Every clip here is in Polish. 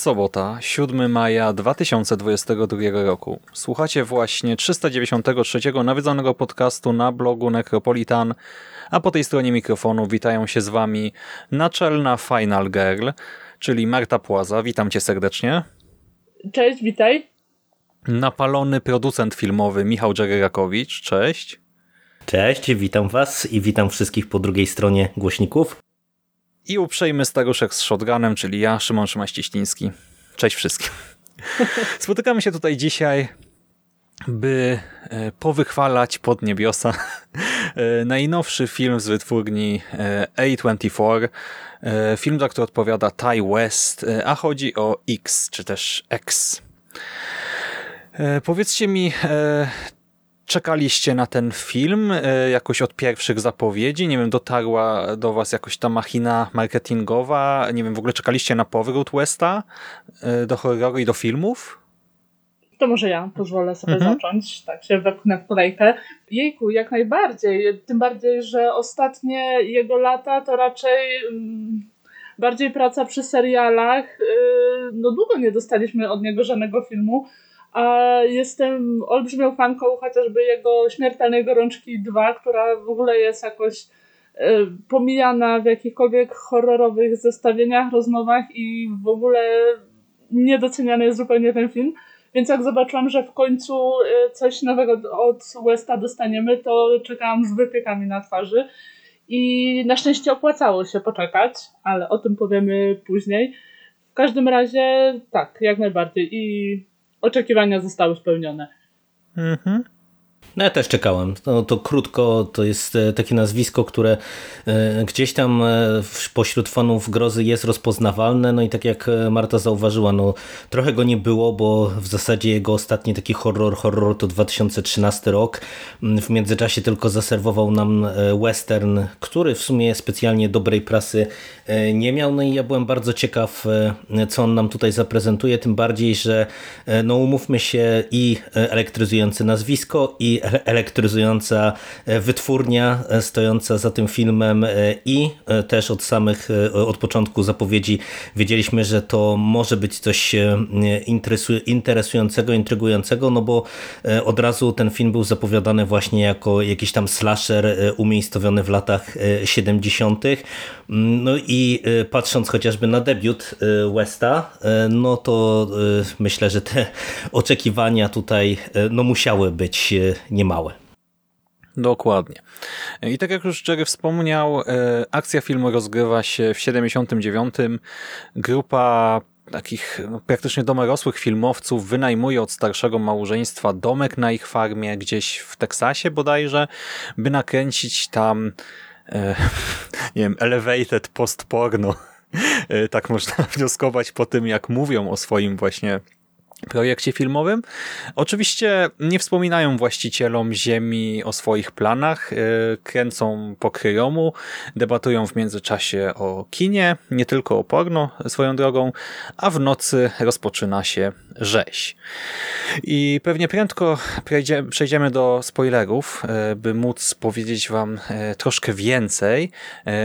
Jest sobota, 7 maja 2022 roku. Słuchacie właśnie 393 nawiedzonego podcastu na blogu Necropolitan, a po tej stronie mikrofonu witają się z wami naczelna Final Girl, czyli Marta Płaza. Witam cię serdecznie. Cześć, witaj. Napalony producent filmowy Michał Dżegerakowicz. Cześć. Cześć, witam was i witam wszystkich po drugiej stronie głośników. I uprzejmy staruszek z shotgunem, czyli ja, Szymon Szymaścieściński. Cześć wszystkim. Spotykamy się tutaj dzisiaj, by e, powychwalać pod niebiosa e, najnowszy film z wytwórni e, A24. Film, za który odpowiada Ty West, a chodzi o X, czy też X. Powiedzcie mi, czekaliście na ten film e, jakoś od pierwszych zapowiedzi? Nie wiem, dotarła do was jakoś ta machina marketingowa? Nie wiem, w ogóle czekaliście na powrót Westa e, do horroru i do filmów? To może ja pozwolę sobie mhm. zacząć, tak się wepchnę w kolejkę. Jejku, jak najbardziej. Tym bardziej, że ostatnie jego lata to raczej mm, bardziej praca przy serialach. Y, no długo nie dostaliśmy od niego żadnego filmu a jestem olbrzymią fanką chociażby jego Śmiertelnej Gorączki 2, która w ogóle jest jakoś e, pomijana w jakichkolwiek horrorowych zestawieniach, rozmowach i w ogóle niedoceniany jest zupełnie ten film. Więc jak zobaczyłam, że w końcu e, coś nowego od Westa dostaniemy, to czekałam z wypiekami na twarzy. I na szczęście opłacało się poczekać, ale o tym powiemy później. W każdym razie tak, jak najbardziej. I oczekiwania zostały spełnione. Mhm. No ja też czekałem. No, to krótko to jest e, takie nazwisko, które e, gdzieś tam e, pośród fanów grozy jest rozpoznawalne. No i tak jak Marta zauważyła, no trochę go nie było, bo w zasadzie jego ostatni taki horror, horror to 2013 rok. Mm, w międzyczasie tylko zaserwował nam western, który w sumie specjalnie dobrej prasy nie miał. No i ja byłem bardzo ciekaw, co on nam tutaj zaprezentuje, tym bardziej, że no umówmy się i elektryzujące nazwisko i elektryzująca e, wytwórnia e, stojąca za tym filmem e, i też od samych, od początku zapowiedzi wiedzieliśmy, że to może być coś interesującego, intrygującego, no bo od razu ten film był zapowiadany właśnie jako jakiś tam slasher umiejscowiony w latach 70. Mm, no i patrząc chociażby na debiut Westa, no to myślę, że te oczekiwania tutaj no musiały być niemałe. Dokładnie. I tak jak już Jerry wspomniał, e, akcja filmu rozgrywa się w 79. Grupa takich no, praktycznie domorosłych filmowców wynajmuje od starszego małżeństwa domek na ich farmie gdzieś w Teksasie bodajże, by nakręcić tam e, nie wiem, elevated post-porno. E, tak można wnioskować po tym, jak mówią o swoim właśnie projekcie filmowym. Oczywiście nie wspominają właścicielom ziemi o swoich planach, e, kręcą po kryjomu, debatują w międzyczasie o kinie, nie tylko o porno swoją drogą, a w nocy rozpoczyna się rzeź. I pewnie prędko przejdziemy do spoilerów, e, by móc powiedzieć wam e, troszkę więcej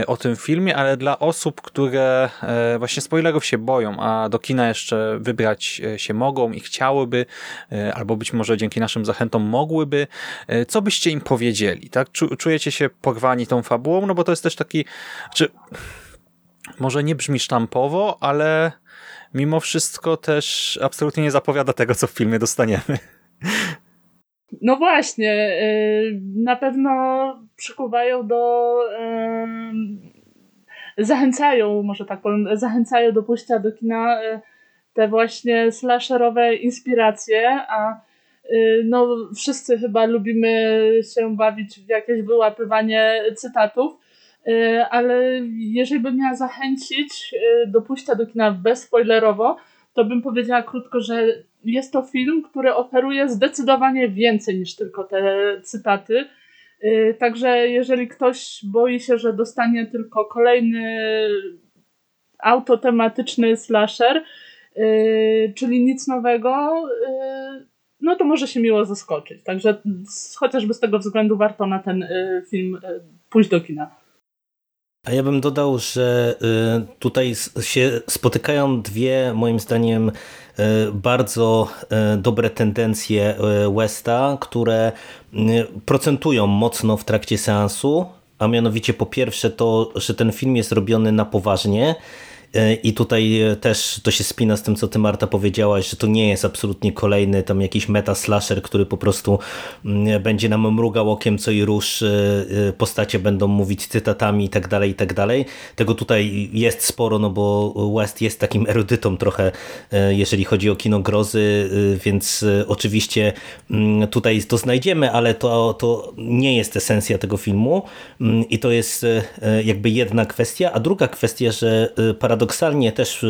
o tym filmie, ale dla osób, które właśnie spoilerów się boją, a do kina jeszcze wybrać się mogą, i chciałyby, e, albo być może dzięki naszym zachętom mogłyby, e, co byście im powiedzieli? Tak? Czujecie się porwani tą fabułą? No bo to jest też taki, może nie brzmi sztampowo, ale mimo wszystko też absolutnie nie zapowiada tego, co w filmie dostaniemy. No właśnie, y, na pewno przykuwają do. Zachęcają, może tak powiem, zachęcają do pójścia do kina y, te właśnie slasherowe inspiracje, a y, no, wszyscy chyba lubimy się bawić w jakieś wyłapywanie cytatów, ale jeżeli bym miała zachęcić do pójścia do kina bezspoilerowo, to bym powiedziała krótko, że jest to film, który oferuje zdecydowanie więcej niż tylko te cytaty. Y, także jeżeli ktoś boi się, że dostanie tylko kolejny autotematyczny slasher, y, czyli nic nowego, y, no to może się miło zaskoczyć. Także chociażby z tego względu warto na ten film pójść do kina. A ja bym dodał, że tutaj się spotykają dwie, moim zdaniem, bardzo dobre tendencje Westa, które procentują mocno w trakcie seansu, a mianowicie po pierwsze to, że ten film jest robiony na poważnie, I tutaj e, też to się spina z tym, co ty Marta powiedziałaś, że to nie jest absolutnie kolejny tam jakiś meta slasher, który po prostu mm, będzie nam mrugał okiem co i rusz, e, postacie będą mówić cytatami i tak dalej, i tak dalej. Tego tutaj jest sporo, no bo West jest takim erudytą trochę, jeżeli chodzi o kino grozy, więc oczywiście mm, tutaj to znajdziemy, ale to, to nie jest esencja tego filmu mm, i to jest jakby jedna kwestia, a druga kwestia, że paradoksalnie paradoksalnie też e,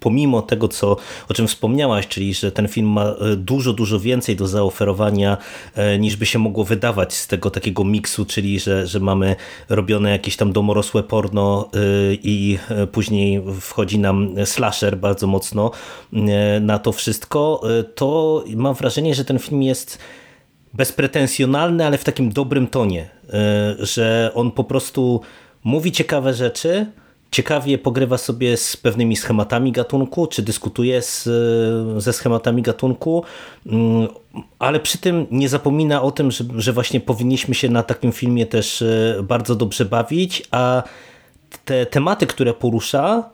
pomimo tego, co, o czym wspomniałaś, czyli że ten film ma e, dużo, dużo więcej do zaoferowania e, niż by się mogło wydawać z tego takiego miksu, czyli że, że mamy robione jakieś tam domorosłe porno i później wchodzi nam slasher bardzo mocno na to wszystko, to mam wrażenie, że ten film jest bezpretensjonalny, ale w takim dobrym tonie, że on po prostu mówi ciekawe rzeczy, ciekawie pogrywa sobie z pewnymi schematami gatunku, czy dyskutuje z, ze schematami gatunku, mm, ale przy tym nie zapomina o tym, że, że właśnie powinniśmy się na takim filmie też e, bardzo dobrze bawić, a te tematy, które porusza,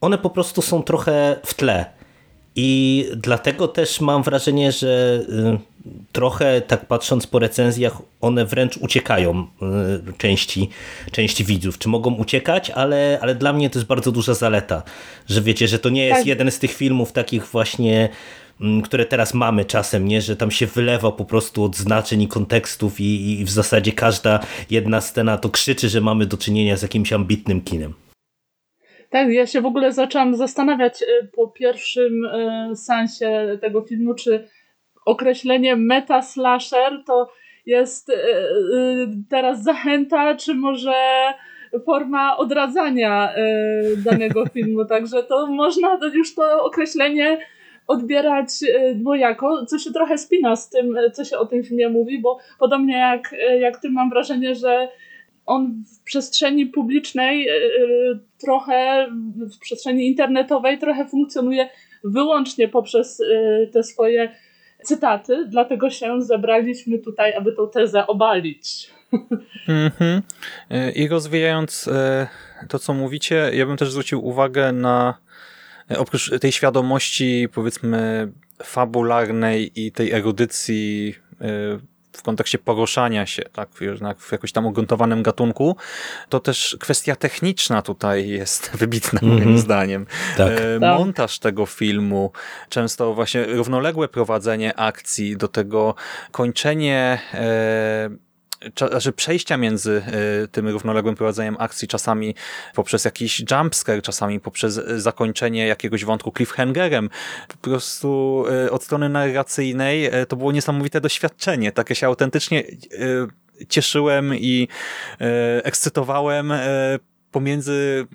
one po prostu są trochę w tle. I dlatego też mam wrażenie, że y, trochę tak patrząc po recenzjach, one wręcz uciekają y, części, części widzów. Czy mogą uciekać, ale, ale dla mnie to jest bardzo duża zaleta, że wiecie, że to nie jest tak. jeden z tych filmów takich właśnie mm, które teraz mamy czasem, nie? że tam się wylewa po prostu od znaczeń i kontekstów i, i w zasadzie każda jedna scena to krzyczy, że mamy do czynienia z jakimś ambitnym kinem. Tak, ja się w ogóle zaczęłam zastanawiać y, po pierwszym y, sensie tego filmu, czy określenie meta slasher to jest y, teraz zachęta, czy może forma odradzania danego filmu. Także to można już to określenie odbierać dwojako, co się trochę spina z tym, co się o tym filmie mówi, bo podobnie jak, jak ty mam wrażenie, że on w przestrzeni publicznej, e, e, trochę w przestrzeni internetowej, trochę funkcjonuje wyłącznie poprzez e, te swoje cytaty, dlatego się zebraliśmy tutaj, aby tą tezę obalić. Mm -hmm. I rozwijając to, co mówicie, ja bym też zwrócił uwagę na oprócz tej świadomości, powiedzmy, fabularnej i tej erudycji w kontekście poruszania się tak, w jakimś tam ugruntowanym gatunku, to też kwestia techniczna tutaj jest wybitna mm -hmm. moim zdaniem. Tak. E, tak. montaż tego filmu, często właśnie równoległe prowadzenie akcji, do tego kończenie e, znaczy przejścia między y, tym równoległym prowadzeniem akcji, czasami poprzez jakiś jumpscare, czasami poprzez zakończenie jakiegoś wątku cliffhangerem. Po prostu y, od strony narracyjnej y, to było niesamowite doświadczenie. Takie się autentycznie cieszyłem i ekscytowałem pomiędzy,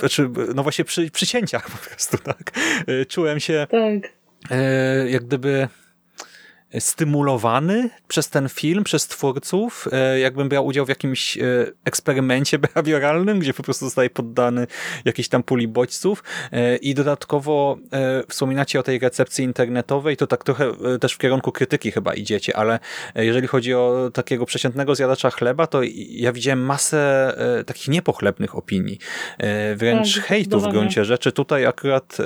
znaczy, no właśnie przy, przy cięciach po prostu, tak. Czułem się tak. jak gdyby stymulowany przez ten film, przez twórców, e, jakbym brał udział w jakimś e, eksperymencie behawioralnym, gdzie po prostu zostaje poddany jakiejś tam puli bodźców e, i dodatkowo wspominacie o tej recepcji internetowej, to tak trochę też w kierunku krytyki chyba idziecie, ale jeżeli chodzi o takiego przeciętnego zjadacza chleba, to ja widziałem masę takich niepochlebnych opinii, wręcz tak, hejtu w gruncie rzeczy. Tutaj akurat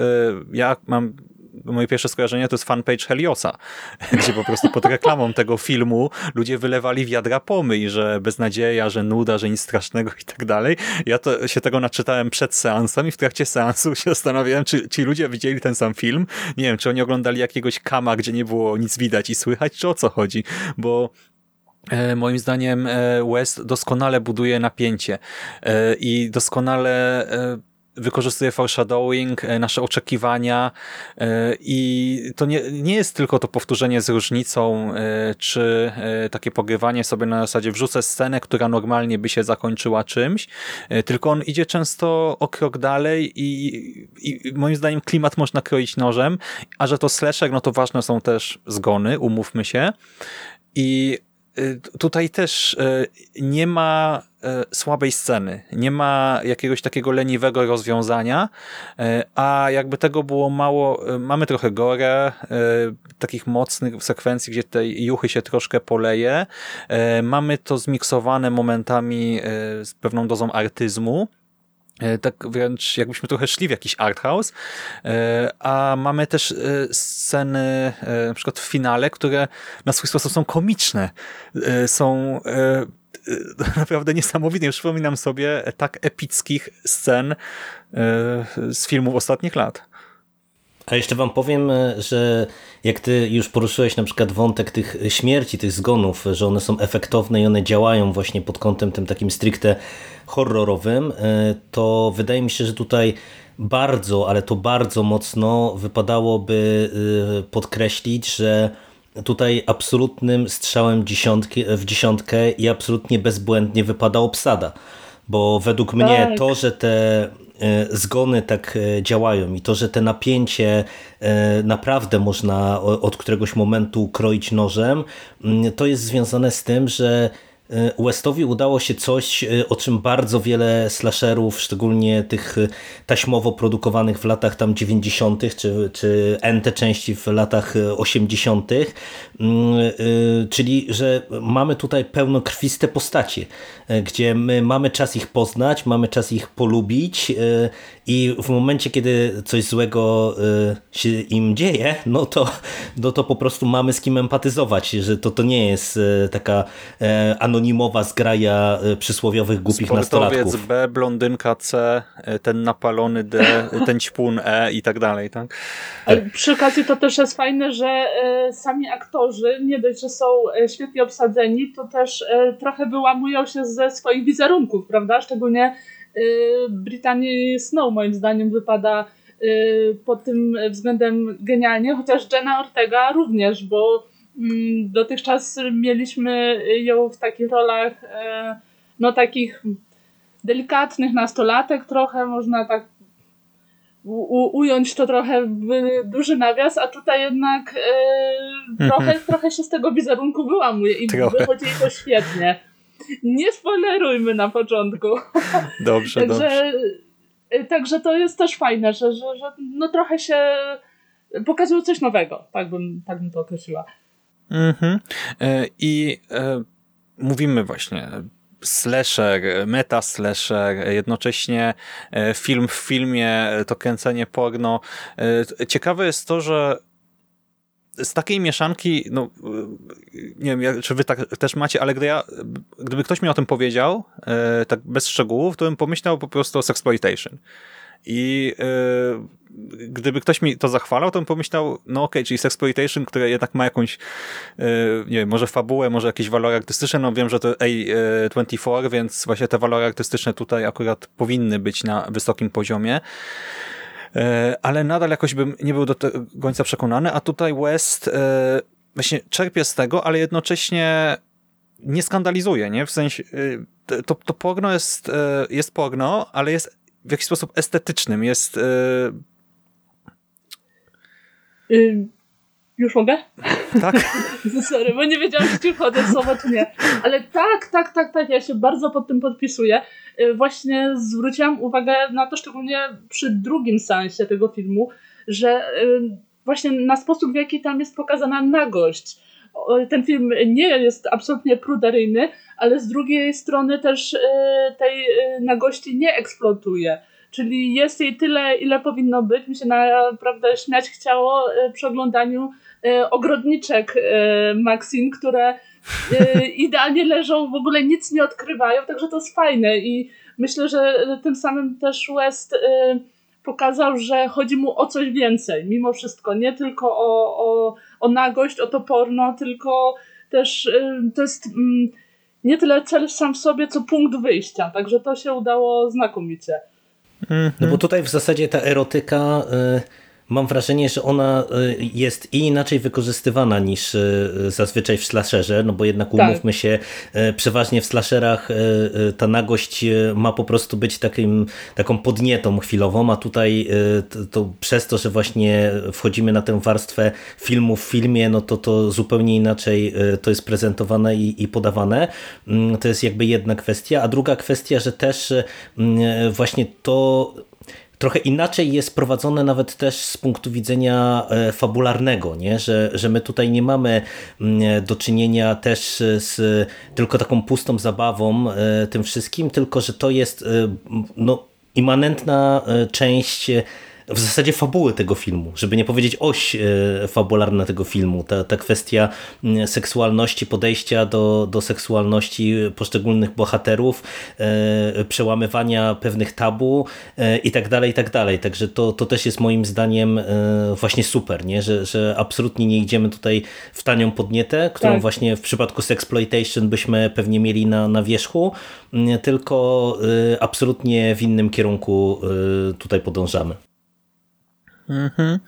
ja mam moje pierwsze skojarzenie to jest fanpage Heliosa, gdzie po prostu pod reklamą tego filmu ludzie wylewali wiadra pomyj, że beznadzieja, że nuda, że nic strasznego i tak dalej. Ja to się tego naczytałem przed seansem i w trakcie seansu się zastanawiałem, czy ci ludzie widzieli ten sam film. Nie wiem, czy oni oglądali jakiegoś kama, gdzie nie było nic widać i słychać, czy o co chodzi, bo e, Moim zdaniem e, West doskonale buduje napięcie e, i doskonale wykorzystuje foreshadowing, e, nasze oczekiwania e, i to nie, nie jest tylko to powtórzenie z różnicą, e, czy takie pogrywanie sobie na zasadzie wrzucę scenę, która normalnie by się zakończyła czymś, tylko on idzie często o krok dalej i, i moim zdaniem klimat można kroić nożem, a że to slasher, no to ważne są też zgony, umówmy się. I tutaj też nie ma E, słabej sceny. Nie ma jakiegoś takiego leniwego rozwiązania, a jakby tego było mało, mamy trochę gore, takich mocnych sekwencji, gdzie tej juchy się troszkę poleje. Mamy to zmiksowane momentami z pewną dozą artyzmu, tak wręcz jakbyśmy trochę szli w jakiś art house, a mamy też sceny na przykład w finale, które na swój sposób są komiczne, są naprawdę niesamowite. Przypominam sobie tak epickich scen e, z filmów ostatnich lat. A jeszcze wam powiem, e, że jak ty już poruszyłeś na przykład wątek tych śmierci, tych zgonów, że one są efektowne i one działają właśnie pod kątem tym takim stricte horrorowym, e, to wydaje mi się, że tutaj bardzo, ale to bardzo mocno wypadałoby podkreślić, że tutaj absolutnym strzałem dziesiątki, w dziesiątkę i absolutnie bezbłędnie wypada obsada. Bo według tak. mnie to, że te e, zgony tak e, działają i to, że te napięcie e, naprawdę można od któregoś momentu kroić nożem, mm, to jest związane z tym, że E, Westowi udało się coś, e, o czym bardzo wiele slasherów, szczególnie tych e, taśmowo produkowanych w latach tam 90., czy, czy NT części w latach 80., mm, czyli że mamy tutaj pełnokrwiste postacie, gdzie my mamy czas ich poznać, mamy czas ich polubić i w momencie, kiedy coś złego się im dzieje, no to, no to po prostu mamy z kim empatyzować, że to, to nie jest taka anonimowa anonimowa zgraja e, przysłowiowych głupich Sportowiec nastolatków. B, blondynka C, e, ten napalony D, ten ćpun E i tak dalej, tak? Ale przy okazji to też jest fajne, że e, sami aktorzy nie dość, że są świetnie obsadzeni, to też trochę wyłamują się ze swoich wizerunków, prawda? Szczególnie Brittany Snow moim zdaniem wypada pod tym względem genialnie, chociaż Jenna Ortega również, bo Mm, dotychczas mieliśmy ją w takich rolach, e, no takich delikatnych nastolatek trochę, można tak u, ująć to trochę w duży nawias, a tutaj jednak e, trochę, mhm. trochę się z tego wizerunku wyłamuje i trochę. wychodzi to świetnie. Nie spoilerujmy na początku. Dobrze, także, dobrze. E, także to jest też fajne, że, że, że no trochę się pokazuje coś nowego, tak bym, tak bym to określiła. Mhm. E, I e, mówimy właśnie slasher, meta slasher, jednocześnie e, film w filmie, to kręcenie porno. Ciekawe jest to, że z takiej mieszanki, no nie wiem, czy wy tak też macie, ale gdy ja, gdyby ktoś mi o tym powiedział, tak bez szczegółów, to bym pomyślał po prostu o sexploitation. I yy, gdyby ktoś mi to zachwalał, to bym pomyślał, no okej, okay, czyli sexploitation, które jednak ma jakąś, yy, nie wiem, może fabułę, może jakieś walory artystyczne, no wiem, że to A24, więc właśnie te walory artystyczne tutaj akurat powinny być na wysokim poziomie ale nadal jakoś bym nie był do tego końca przekonany, a tutaj West właśnie czerpie z tego, ale jednocześnie nie skandalizuje, nie? W sensie to, to porno jest, jest porno, ale jest w jakiś sposób estetycznym. Jest... Yy... Już mogę? Tak? Sorry, bo nie wiedziałam, czy ci wchodzę w słowo, czy nie. Ale tak, tak, tak, tak, ja się bardzo pod tym podpisuję. Y, właśnie zwróciłam uwagę na to, szczególnie przy drugim sensie tego filmu, że y, właśnie na sposób, w jaki tam jest pokazana nagość. Ten film nie jest absolutnie pruderyjny, ale z drugiej strony też y, tej nagości nie eksploatuje. Czyli jest jej tyle, ile powinno być. Mi się naprawdę śmiać chciało przy oglądaniu ogrodniczek Maxine, które idealnie leżą, w ogóle nic nie odkrywają, także to jest fajne i myślę, że tym samym też West pokazał, że chodzi mu o coś więcej, mimo wszystko. Nie tylko o, o, o nagość, o to porno, tylko też to jest mm, nie tyle cel sam w sobie, co punkt wyjścia. Także to się udało znakomicie. No bo tutaj w zasadzie ta erotyka... Y mam wrażenie, że ona y, jest i inaczej wykorzystywana niż y, zazwyczaj w slasherze, no bo jednak tak. umówmy się, y, przeważnie w slasherach ta nagość ma po prostu być takim, taką podnietą chwilową, a tutaj to, to przez to, że właśnie wchodzimy na tę warstwę filmu w filmie, no to to zupełnie inaczej to jest prezentowane i, i podawane. Mm, to jest jakby jedna kwestia, a druga kwestia, że też właśnie to trochę inaczej jest prowadzone nawet też z punktu widzenia e, fabularnego, nie? Że, że my tutaj nie mamy mm, do czynienia też z tylko taką pustą zabawą e, tym wszystkim, tylko że to jest e, no, immanentna część w zasadzie fabuły tego filmu, żeby nie powiedzieć oś e, fabularna tego filmu. Ta, ta kwestia seksualności, podejścia do, do seksualności poszczególnych bohaterów, e, przełamywania pewnych tabu e, i tak dalej, i tak dalej. Także to, to też jest moim zdaniem właśnie super, nie? Że, że absolutnie nie idziemy tutaj w tanią podnietę, którą tak. właśnie w przypadku Sexploitation byśmy pewnie mieli na, na wierzchu, tylko absolutnie w innym kierunku tutaj podążamy. Mhm.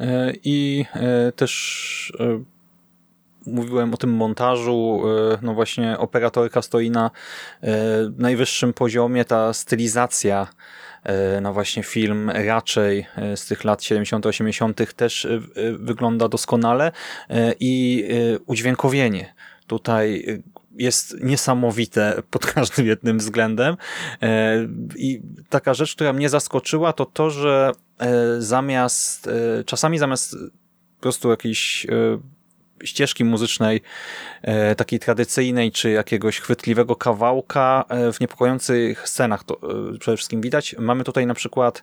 E, I e, też e, mówiłem o tym montażu, no właśnie operatorka stoi na najwyższym poziomie, ta stylizacja na właśnie film raczej z tych lat 70 80 też wygląda doskonale i udźwiękowienie. Tutaj jest niesamowite pod każdym jednym względem. I taka rzecz, która mnie zaskoczyła, to to, że E, zamiast, e, czasami zamiast po prostu jakiejś e, ścieżki muzycznej, takiej tradycyjnej, czy jakiegoś chwytliwego kawałka w niepokojących scenach to przede wszystkim widać. Mamy tutaj na przykład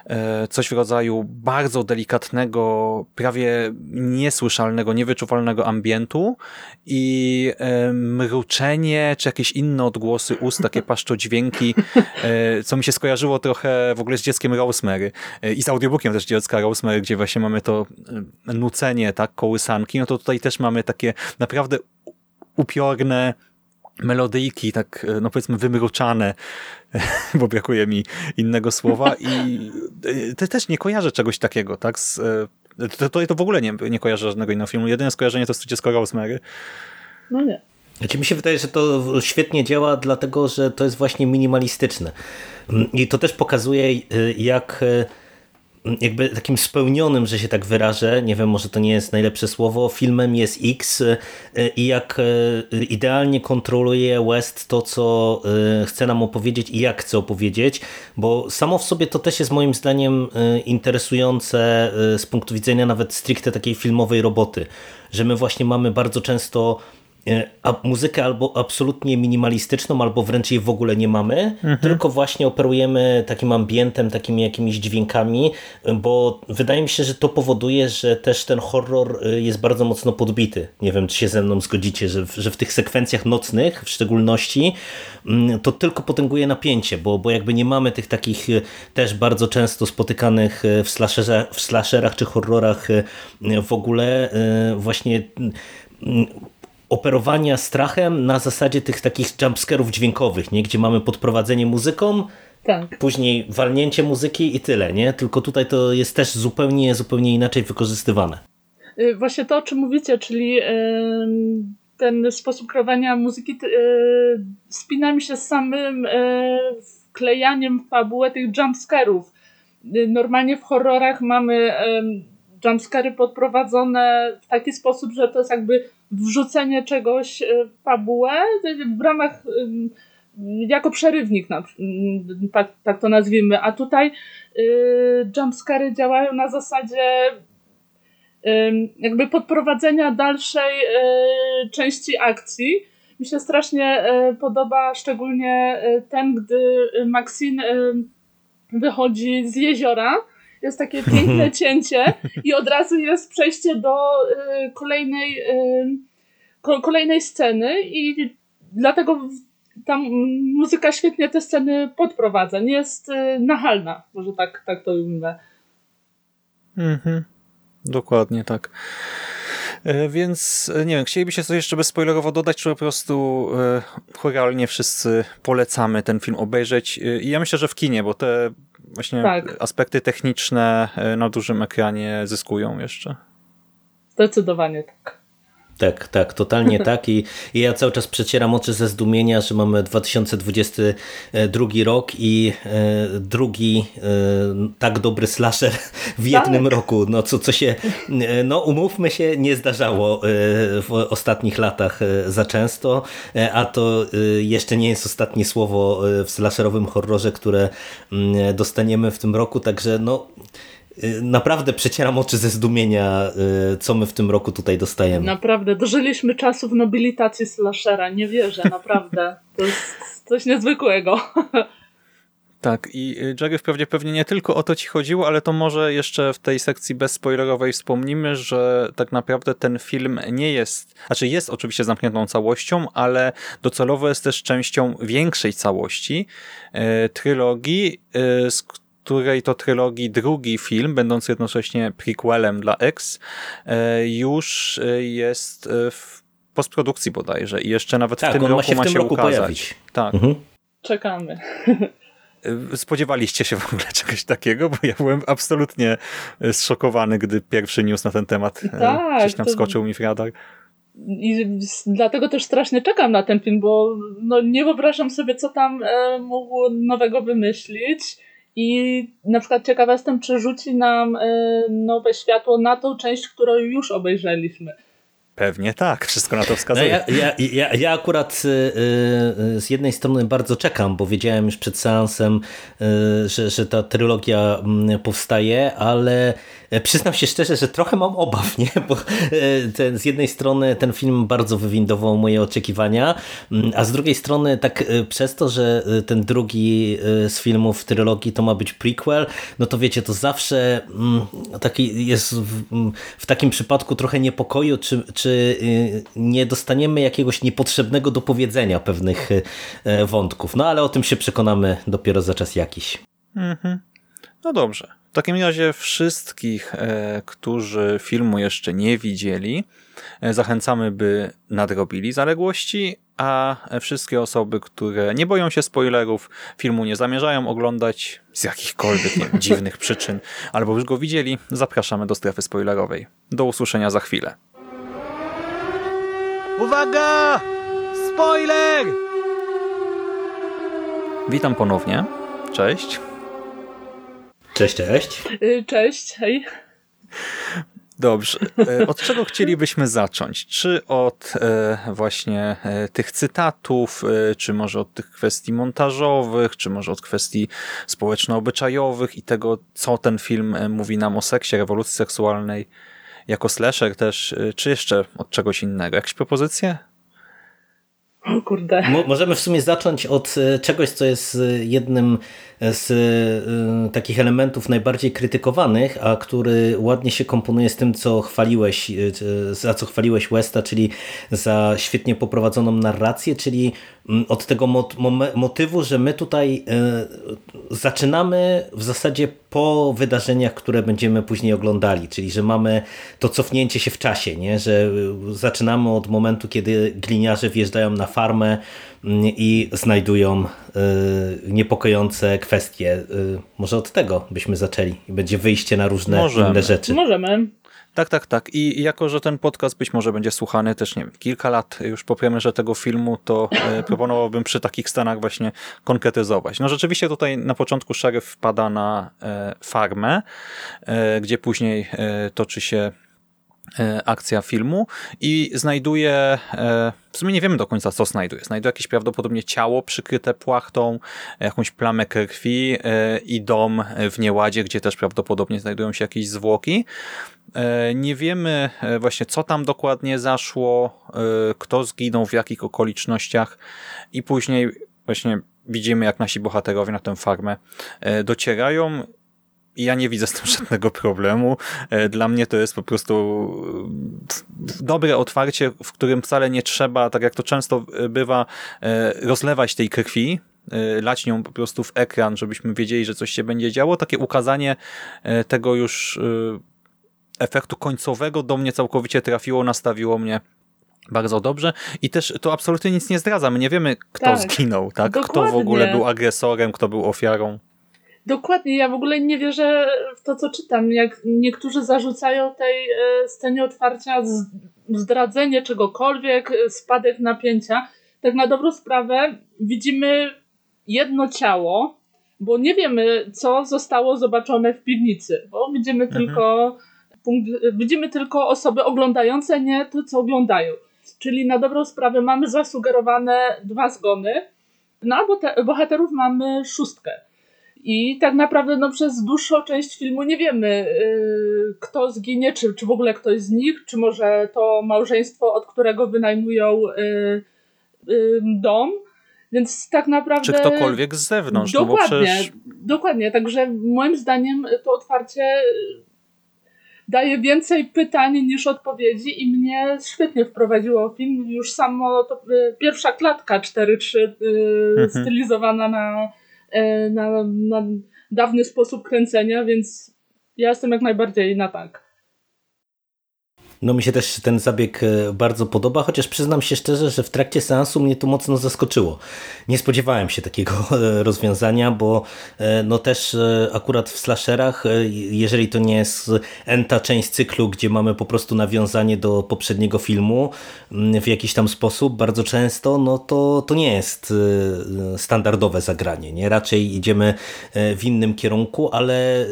E, coś w rodzaju bardzo delikatnego, prawie niesłyszalnego, niewyczuwalnego ambientu i e, mruczenie, czy jakieś inne odgłosy ust, takie paszczodźwięki, e, co mi się skojarzyło trochę w ogóle z dzieckiem Rosemary i z audiobookiem też dziecka Rosemary, gdzie właśnie mamy to nucenie, tak, kołysanki, no to tutaj też mamy takie naprawdę upiorne melodyjki, tak no powiedzmy wymruczane, bo brakuje mi innego słowa i e, te, też nie kojarzę czegoś takiego, tak? Z, e, to, to, to w ogóle nie, nie kojarzę żadnego innego filmu. Jedyne skojarzenie to jest dziecko Rosemary. No nie. Znaczy mi się wydaje, że to świetnie działa, dlatego że to jest właśnie minimalistyczne. I to też pokazuje, e, jak jakby takim spełnionym, że się tak wyrażę, nie wiem, może to nie jest najlepsze słowo, filmem jest X y, i jak y, idealnie kontroluje West to, co y, chce nam opowiedzieć i jak chce opowiedzieć, bo samo w sobie to też jest moim zdaniem interesujące z punktu widzenia nawet stricte takiej filmowej roboty, że my właśnie mamy bardzo często muzykę albo absolutnie minimalistyczną, albo wręcz jej w ogóle nie mamy, mhm. tylko właśnie operujemy takim ambientem, takimi jakimiś dźwiękami, bo wydaje mi się, że to powoduje, że też ten horror e, jest bardzo mocno podbity. Nie wiem, czy się ze mną zgodzicie, że w, że w tych sekwencjach nocnych w szczególności mm, to tylko potęguje napięcie, bo, bo jakby nie mamy tych takich e, też bardzo często spotykanych w, slasherze, w slasherach czy horrorach w ogóle właśnie mm, operowania strachem na zasadzie tych takich jumpscarów dźwiękowych, nie? gdzie mamy podprowadzenie muzyką, tak. później walnięcie muzyki i tyle, nie? Tylko tutaj to jest też zupełnie, zupełnie inaczej wykorzystywane. Y, właśnie to, o czym mówicie, czyli ten sposób kreowania muzyki y, spina mi się z samym y, wklejaniem w fabułę tych jumpscarów. Normalnie w horrorach mamy jumpscary podprowadzone w taki sposób, że to jest jakby wrzucenie czegoś w fabułę w ramach jako przerywnik, tak, tak to nazwijmy, a tutaj jumpscary działają na zasadzie jakby podprowadzenia dalszej części akcji. Mi się strasznie podoba szczególnie ten, gdy Maxine wychodzi z jeziora. Jest takie piękne cięcie i od razu jest przejście do y, kolejnej, y, kolejnej sceny i dlatego tam muzyka świetnie te sceny podprowadza. Nie jest y, nachalna, może tak, tak to ujmę. Mhm. Dokładnie tak. E, więc e, nie wiem, chcielibyście coś jeszcze bezspoilerowo dodać, czy po prostu e, choralnie wszyscy polecamy ten film obejrzeć? I ja myślę, że w kinie, bo te właśnie tak. aspekty techniczne na dużym ekranie zyskują jeszcze. Zdecydowanie tak. Tak, tak, totalnie tak I, I ja cały czas przecieram oczy ze zdumienia, że mamy 2022 rok i e, drugi e, tak dobry slasher w jednym tak. roku. No co, co się, e, no umówmy się, nie zdarzało e, w ostatnich latach e, za często, a to jeszcze nie jest ostatnie słowo w slasherowym horrorze, które mm, dostaniemy w tym roku, także no naprawdę przecieram oczy ze zdumienia, y, co my w tym roku tutaj dostajemy. Naprawdę, dożyliśmy czasów nobilitacji slashera, nie wierzę, naprawdę. To jest coś niezwykłego. Tak, i y, Jerry wprawdzie pewnie nie tylko o to ci chodziło, ale to może jeszcze w tej sekcji bezspoilerowej wspomnimy, że tak naprawdę ten film nie jest, znaczy jest oczywiście zamkniętą całością, ale docelowo jest też częścią większej całości, trylogii, z której to trylogii drugi film, będący jednocześnie prequelem dla X, e, już e, jest e, w postprodukcji bodajże i jeszcze nawet tak, w tym roku ma się, ma się roku ukazać. Pojawić. Tak. Mhm. Czekamy. Spodziewaliście się w ogóle czegoś takiego? Bo ja byłem absolutnie zszokowany, gdy pierwszy news na ten temat tak, gdzieś tam to... skoczył mi w radar. I dlatego też strasznie czekam na ten film, bo no, nie wyobrażam sobie, co tam e, mógł nowego wymyślić. I na przykład ciekawa jestem, czy rzuci nam y, nowe światło na tą część, którą już obejrzeliśmy. Pewnie tak, wszystko na to wskazuje. No ja, ja, ja, ja, akurat y, y, z jednej strony bardzo czekam, bo wiedziałem już przed seansem, y, że, że ta trylogia mm, powstaje, ale E, przyznam się szczerze, że trochę mam obaw, nie? bo e, ten, z jednej strony ten film bardzo wywindował moje oczekiwania, mm, a z drugiej strony tak e, przez to, że ten drugi z filmów trylogii to ma być prequel, no to wiecie, to zawsze mm, taki jest w, mm, w takim przypadku trochę niepokoju, czy, czy nie dostaniemy jakiegoś niepotrzebnego dopowiedzenia pewnych wątków. No ale o tym się przekonamy dopiero za czas jakiś. Mhm. No dobrze. W takim razie wszystkich, e, którzy filmu jeszcze nie widzieli, e, zachęcamy, by nadrobili zaległości, a wszystkie osoby, które nie boją się spoilerów, filmu nie zamierzają oglądać z jakichkolwiek nie, dziwnych przyczyn, albo już go widzieli, zapraszamy do strefy spoilerowej. Do usłyszenia za chwilę. Uwaga! Spoiler! Witam ponownie. Cześć. Cześć, cześć. Y, cześć, hej. Dobrze. E, od czego chcielibyśmy zacząć? Czy od e, właśnie e, tych cytatów, czy może od tych kwestii montażowych, czy może od kwestii społeczno-obyczajowych i tego, co ten film mówi nam o seksie, rewolucji seksualnej jako slasher też, czy jeszcze od czegoś innego? Jakieś propozycje? Kurde. możemy w sumie zacząć od czegoś, co jest jednym z y, takich elementów najbardziej krytykowanych, a który ładnie się komponuje z tym, co chwaliłeś, y, za co chwaliłeś Westa, czyli za świetnie poprowadzoną narrację, czyli od tego motywu, że my tutaj y, zaczynamy w zasadzie po wydarzeniach, które będziemy później oglądali, czyli że mamy to cofnięcie się w czasie, nie? że zaczynamy od momentu, kiedy gliniarze wjeżdżają na farmę, i znajdują y, niepokojące kwestie. Y, może od tego byśmy zaczęli i będzie wyjście na różne Może. inne rzeczy. Możemy. Tak, tak, tak. I jako, że ten podcast być może będzie słuchany też, nie wiem, kilka lat już po premierze tego filmu, to e, proponowałbym przy takich scenach właśnie konkretyzować. No rzeczywiście tutaj na początku szeryf wpada na e, farmę, e, gdzie później toczy się akcja filmu i znajduje, e, w sumie nie wiemy do końca co znajduje, znajduje jakieś prawdopodobnie ciało przykryte płachtą, jakąś plamę krwi e, i dom w nieładzie, gdzie też prawdopodobnie znajdują się jakieś zwłoki. Nie wiemy właśnie co tam dokładnie zaszło, kto zginął, w jakich okolicznościach. I później właśnie widzimy jak nasi bohaterowie na tę farmę docierają ja nie widzę z tym żadnego problemu. E, dla mnie to jest po prostu e, dobre otwarcie, w którym wcale nie trzeba, tak jak to często bywa, e, rozlewać tej krwi, lać nią po prostu w ekran, żebyśmy wiedzieli, że coś się będzie działo. Takie ukazanie tego już efektu końcowego do mnie całkowicie trafiło, nastawiło mnie bardzo dobrze i też to absolutnie nic nie zdradza. My nie wiemy, kto tak, zginął, tak? Kto w ogóle był agresorem, kto był ofiarą. Dokładnie, ja w ogóle nie wierzę w to, co czytam. Jak niektórzy zarzucają tej e, scenie otwarcia zdradzenie czegokolwiek, e, spadek napięcia. Tak na dobrą sprawę widzimy jedno ciało, bo nie wiemy, co zostało zobaczone w piwnicy, bo widzimy mhm. tylko punkt, widzimy tylko osoby oglądające, nie to, co oglądają. Czyli na dobrą sprawę mamy zasugerowane dwa zgony, no a bohaterów mamy szóstkę. I tak naprawdę no, przez dłuższą część filmu nie wiemy, yy, kto zginie, czy, czy w ogóle ktoś z nich, czy może to małżeństwo, od którego wynajmują yy, yy, dom. Więc tak naprawdę. Czy ktokolwiek z zewnątrz. Dokładnie, no przecież... dokładnie. Także moim zdaniem to otwarcie daje więcej pytań niż odpowiedzi i mnie świetnie wprowadziło film. Już samo to y, pierwsza klatka 4-3 y, mhm. stylizowana na na, na dawny sposób kręcenia, więc ja jestem jak najbardziej na tak. No mi się też ten zabieg e, bardzo podoba, chociaż przyznam się szczerze, że w trakcie seansu mnie to mocno zaskoczyło. Nie spodziewałem się takiego e, rozwiązania, bo e, no też akurat w slasherach, jeżeli to nie jest enta część cyklu, gdzie mamy po prostu nawiązanie do poprzedniego filmu mm, w jakiś tam sposób, bardzo często, no to, to nie jest standardowe zagranie. Nie? Raczej idziemy w innym kierunku, ale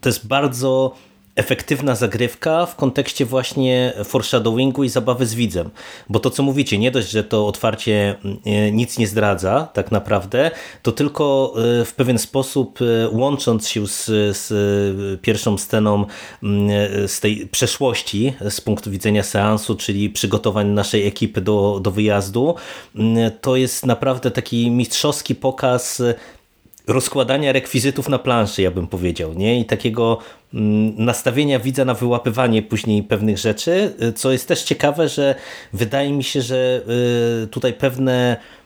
to jest bardzo efektywna zagrywka w kontekście właśnie foreshadowingu i zabawy z widzem. Bo to, co mówicie, nie dość, że to otwarcie mm, nic nie zdradza tak naprawdę, to tylko e, w pewien sposób e, łącząc się z, z pierwszą sceną mm, z tej przeszłości z punktu widzenia seansu, czyli przygotowań naszej ekipy do, do wyjazdu, mm, to jest naprawdę taki mistrzowski pokaz rozkładania rekwizytów na planszy, ja bym powiedział, nie? I takiego nastawienia widza na wyłapywanie później pewnych rzeczy, co jest też ciekawe, że wydaje mi się, że y, tutaj pewne Mm,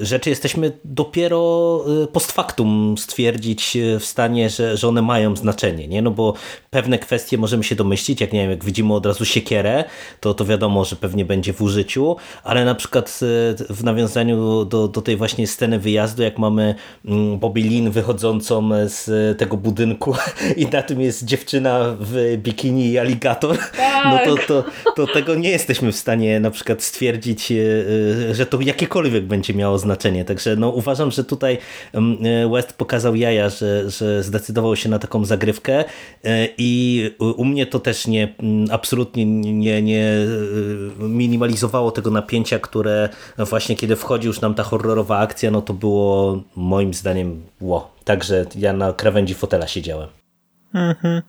rzeczy jesteśmy dopiero y, post factum stwierdzić y, w stanie, że, że one mają znaczenie, nie? No bo pewne kwestie możemy się domyślić, jak nie wiem, jak widzimy od razu siekierę, to, to wiadomo, że pewnie będzie w użyciu, ale na przykład y, w nawiązaniu do, do tej właśnie sceny wyjazdu, jak mamy mm, Bobby Lynn wychodzącą z tego budynku i na tym jest dziewczyna w bikini i aligator, tak. no to, to, to tego nie jesteśmy w stanie na przykład stwierdzić, że to jakiekolwiek będzie miało znaczenie. Także no, uważam, że tutaj mm, e, West pokazał jaja, że, że zdecydował się na taką zagrywkę e, i u mnie to też nie, mm, absolutnie nie, nie e, minimalizowało tego napięcia, które właśnie kiedy wchodzi już nam ta horrorowa akcja, no to było moim zdaniem ło. Także ja na krawędzi fotela siedziałem. Mhm.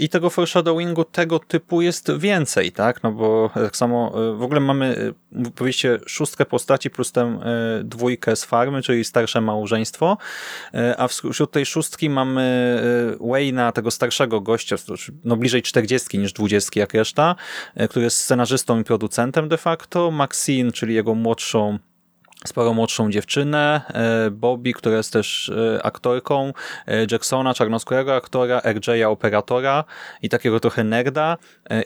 I tego foreshadowingu tego typu jest więcej, tak? No bo tak samo e, w ogóle mamy, e, powiedzcie, szóstkę postaci plus tę dwójkę z farmy, czyli starsze małżeństwo, a wśród tej szóstki mamy Wayna, tego starszego gościa, no bliżej czterdziestki niż dwudziestki jak reszta, który jest scenarzystą i producentem de facto, Maxine, czyli jego młodszą sporo młodszą dziewczynę, e, Bobby, która jest też e, aktorką, e, Jacksona, czarnoskórego aktora, RJ'a operatora i takiego trochę nerda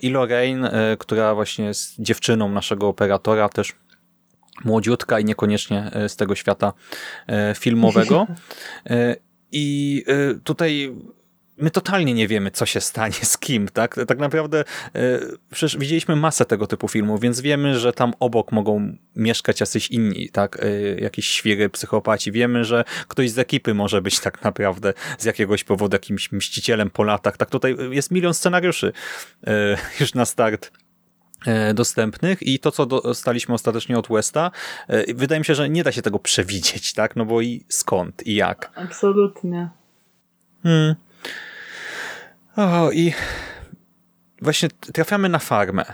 i Lorraine, która właśnie jest dziewczyną naszego operatora, też młodziutka i niekoniecznie z tego świata filmowego. I tutaj my totalnie nie wiemy, co się stanie z kim, tak? Tak naprawdę e, przecież widzieliśmy masę tego typu filmów, więc wiemy, że tam obok mogą mieszkać jacyś inni, tak? E, jakieś świry, psychopaci. Wiemy, że ktoś z ekipy może być tak naprawdę z jakiegoś powodu jakimś mścicielem po latach. Tak tutaj jest milion scenariuszy e, już na start dostępnych i to, co dostaliśmy ostatecznie od Westa, wydaje mi się, że nie da się tego przewidzieć, tak? No bo i skąd i jak. Absolutnie. Hmm. O, i właśnie trafiamy na farmę.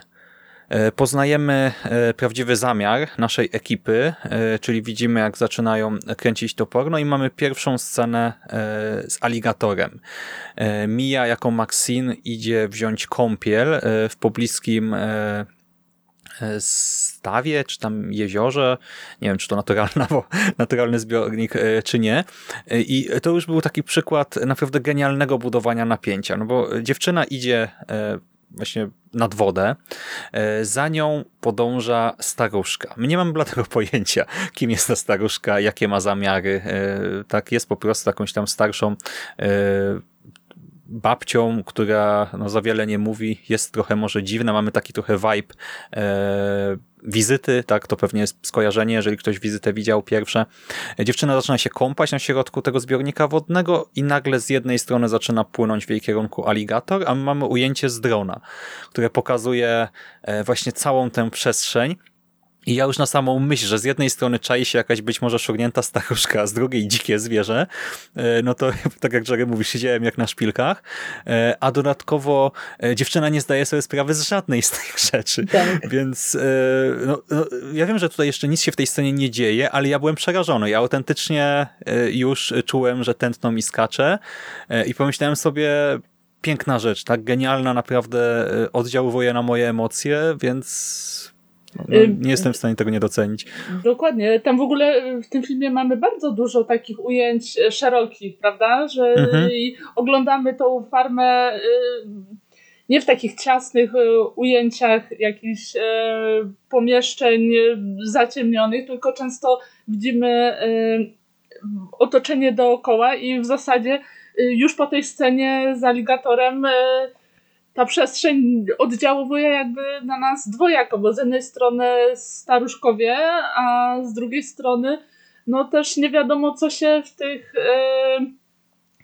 E, poznajemy e, prawdziwy zamiar naszej ekipy, e, czyli widzimy jak zaczynają kręcić to porno i mamy pierwszą scenę z aligatorem. Mia jako Maxine idzie wziąć kąpiel w pobliskim stawie, czy tam jeziorze, nie wiem, czy to naturalna, bo naturalny zbiornik, e, czy nie. E, I to już był taki przykład naprawdę genialnego budowania napięcia, no bo dziewczyna idzie e, właśnie nad wodę. Za nią podąża staruszka. My nie mamy bladego pojęcia, kim jest ta staruszka, jakie ma zamiary. Tak, jest po prostu jakąś tam starszą babcią, która no, za wiele nie mówi, jest trochę może dziwna, mamy taki trochę vibe e, wizyty, tak, to pewnie jest skojarzenie, jeżeli ktoś wizytę widział pierwsze. Dziewczyna zaczyna się kąpać na środku tego zbiornika wodnego i nagle z jednej strony zaczyna płynąć w jej kierunku aligator, a my mamy ujęcie z drona, które pokazuje e, właśnie całą tę przestrzeń, i ja już na samą myśl, że z jednej strony czai się jakaś być może szurnięta staruszka, a z drugiej dzikie zwierzę, e, no to tak jak Jerry mówi, siedziałem jak na szpilkach, e, a dodatkowo e, dziewczyna nie zdaje sobie sprawy z żadnej z tych rzeczy. Tak. Więc no, no, ja wiem, że tutaj jeszcze nic się w tej scenie nie dzieje, ale ja byłem przerażony. Ja autentycznie już czułem, że tętno mi skacze i pomyślałem sobie, piękna rzecz, tak genialna, naprawdę oddziałuje na moje emocje, więc no, no, nie jestem w stanie tego nie docenić. Dokładnie. Tam w ogóle w tym filmie mamy bardzo dużo takich ujęć e, szerokich, prawda? Że mhm. oglądamy tą farmę y, nie w takich ciasnych y, ujęciach jakichś pomieszczeń zaciemnionych, tylko często widzimy y, otoczenie dookoła i w zasadzie już po tej scenie z aligatorem ta przestrzeń oddziałuje jakby na nas dwojako, bo z jednej strony staruszkowie, a z drugiej strony no też nie wiadomo, co się w tych e,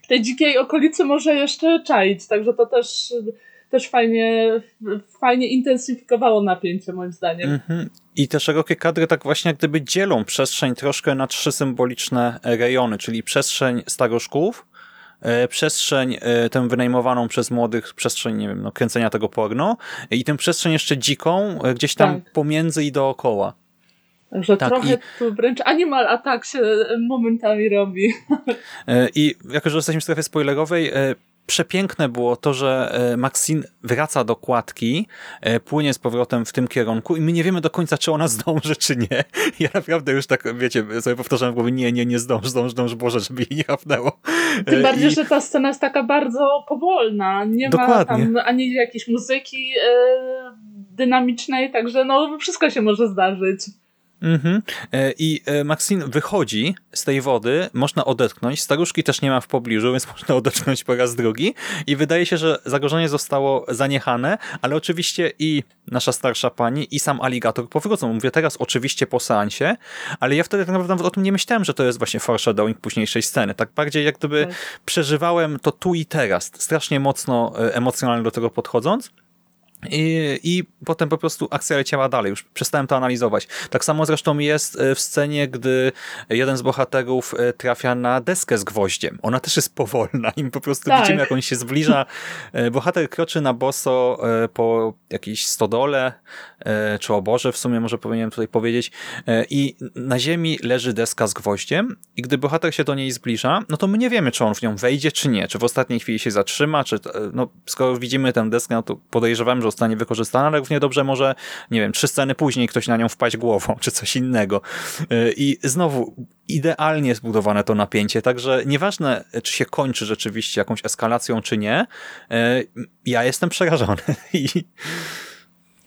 w tej dzikiej okolicy może jeszcze czaić, także to też też fajnie, fajnie intensyfikowało napięcie moim zdaniem. Mhm. I te szerokie kadry tak właśnie gdyby dzielą przestrzeń troszkę na trzy symboliczne rejony, czyli przestrzeń staruszków, przestrzeń e, tę wynajmowaną przez młodych, przestrzeń, nie wiem, no, kręcenia tego porno i tę przestrzeń jeszcze dziką, e, gdzieś tam tak. pomiędzy i dookoła. Że tak, trochę i... tu wręcz animal attack się momentami robi. I jako, że jesteśmy w strefie spoilerowej, przepiękne było to, że e, Maxine wraca do kładki, e, płynie z powrotem w tym kierunku i my nie wiemy do końca, czy ona zdąży, czy nie. Ja naprawdę już tak, wiecie, sobie powtarzam w głowie, nie, nie, nie zdąż, zdąż, zdąż, Boże, żeby jej nie hapnęło. Tym e, bardziej, I... że ta scena jest taka bardzo powolna. Nie Dokładnie. ma tam ani jakiejś muzyki dynamicznej, także no wszystko się może zdarzyć. Mhm. E, I e, Maxine wychodzi z tej wody, można odetchnąć, staruszki też nie ma w pobliżu, więc można odetchnąć po raz drugi i wydaje się, że zagrożenie zostało zaniechane, ale oczywiście i nasza starsza pani i sam aligator powrócą. Mówię teraz oczywiście po seansie, ale ja wtedy tak naprawdę o tym nie myślałem, że to jest właśnie foreshadowing późniejszej sceny. Tak bardziej jak gdyby tak. przeżywałem to tu i teraz, strasznie mocno e, emocjonalnie do tego podchodząc i, I potem po prostu akcja leciała dalej, już przestałem to analizować. Tak samo zresztą jest e, w scenie, gdy jeden z bohaterów e, trafia na deskę z gwoździem. Ona też jest powolna i po prostu tak. widzimy, jak on się zbliża. E, bohater kroczy na boso po jakiejś stodole, czy oborze w sumie, może powinienem tutaj powiedzieć, i na ziemi leży deska z gwoździem i gdy bohater się do niej zbliża, no to my nie wiemy, czy on w nią wejdzie, czy nie, czy w ostatniej chwili się zatrzyma, czy no, skoro widzimy tę deskę, no to podejrzewam, że zostanie wykorzystana, ale równie dobrze może, nie wiem, trzy sceny później ktoś na nią wpaść głową, czy coś innego. Y, I znowu, idealnie zbudowane to napięcie, także nieważne, czy się kończy rzeczywiście jakąś eskalacją, czy nie, y, ja jestem przerażony.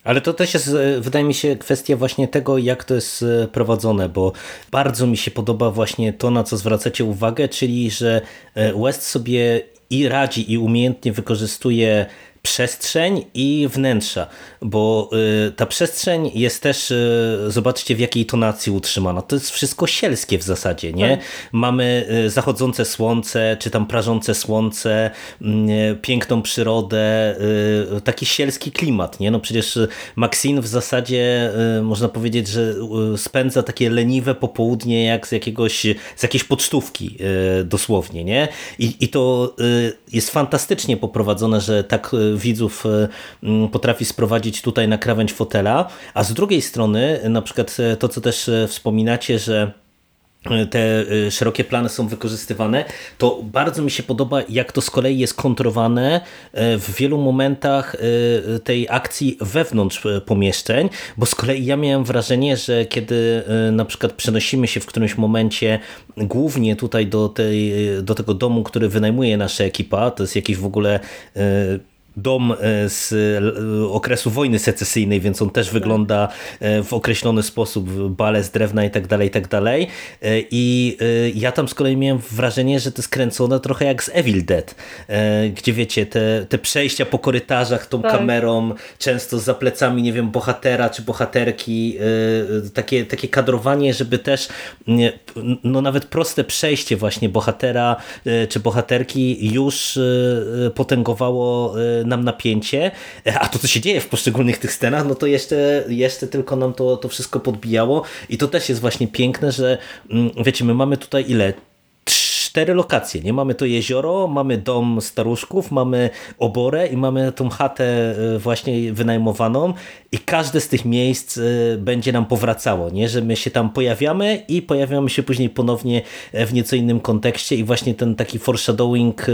Ale to też jest, y, wydaje mi się, kwestia właśnie tego, jak to jest prowadzone, bo bardzo mi się podoba właśnie to, na co zwracacie uwagę, czyli że West sobie i radzi i umiejętnie wykorzystuje przestrzeń i wnętrza, bo y, ta przestrzeń jest też, y, zobaczcie w jakiej tonacji utrzymana. To jest wszystko sielskie w zasadzie, nie? Tak. Mamy y, zachodzące słońce, czy tam prażące słońce, mm, piękną przyrodę, taki sielski klimat, nie? No przecież Maxine w zasadzie można powiedzieć, że spędza takie leniwe popołudnie jak z jakiegoś, z jakiejś pocztówki dosłownie, nie? I, i to jest fantastycznie poprowadzone, że tak widzów e, potrafi sprowadzić tutaj na krawędź fotela, a z drugiej strony na przykład e, to, co też e, wspominacie, że te szerokie plany są wykorzystywane, to bardzo mi się podoba, jak to z kolei jest kontrowane w wielu momentach tej akcji wewnątrz pomieszczeń, bo z kolei ja miałem wrażenie, że kiedy na przykład przenosimy się w którymś momencie głównie tutaj do, tej, do tego domu, który wynajmuje nasza ekipa, to jest jakiś w ogóle dom e, z e, okresu wojny secesyjnej, więc on też wygląda e, w określony sposób, bale z drewna i tak dalej, i tak dalej. I ja tam z kolei miałem wrażenie, że to jest kręcone trochę jak z Evil Dead, gdzie wiecie, te, te przejścia po korytarzach tą tak. kamerą, często za plecami, nie wiem, bohatera czy bohaterki, takie, takie kadrowanie, żeby też no nawet proste przejście właśnie bohatera czy bohaterki już potęgowało nam napięcie, a to co się dzieje w poszczególnych tych scenach, no to jeszcze, jeszcze tylko nam to, to wszystko podbijało i to też jest właśnie piękne, że mm, wiecie, my mamy tutaj ile? Cztery lokacje. Nie mamy to jezioro, mamy dom staruszków, mamy oborę i mamy tą chatę e, właśnie wynajmowaną i każde z tych miejsc e, będzie nam powracało, nie? że my się tam pojawiamy i pojawiamy się później ponownie e, w nieco innym kontekście i właśnie ten taki foreshadowing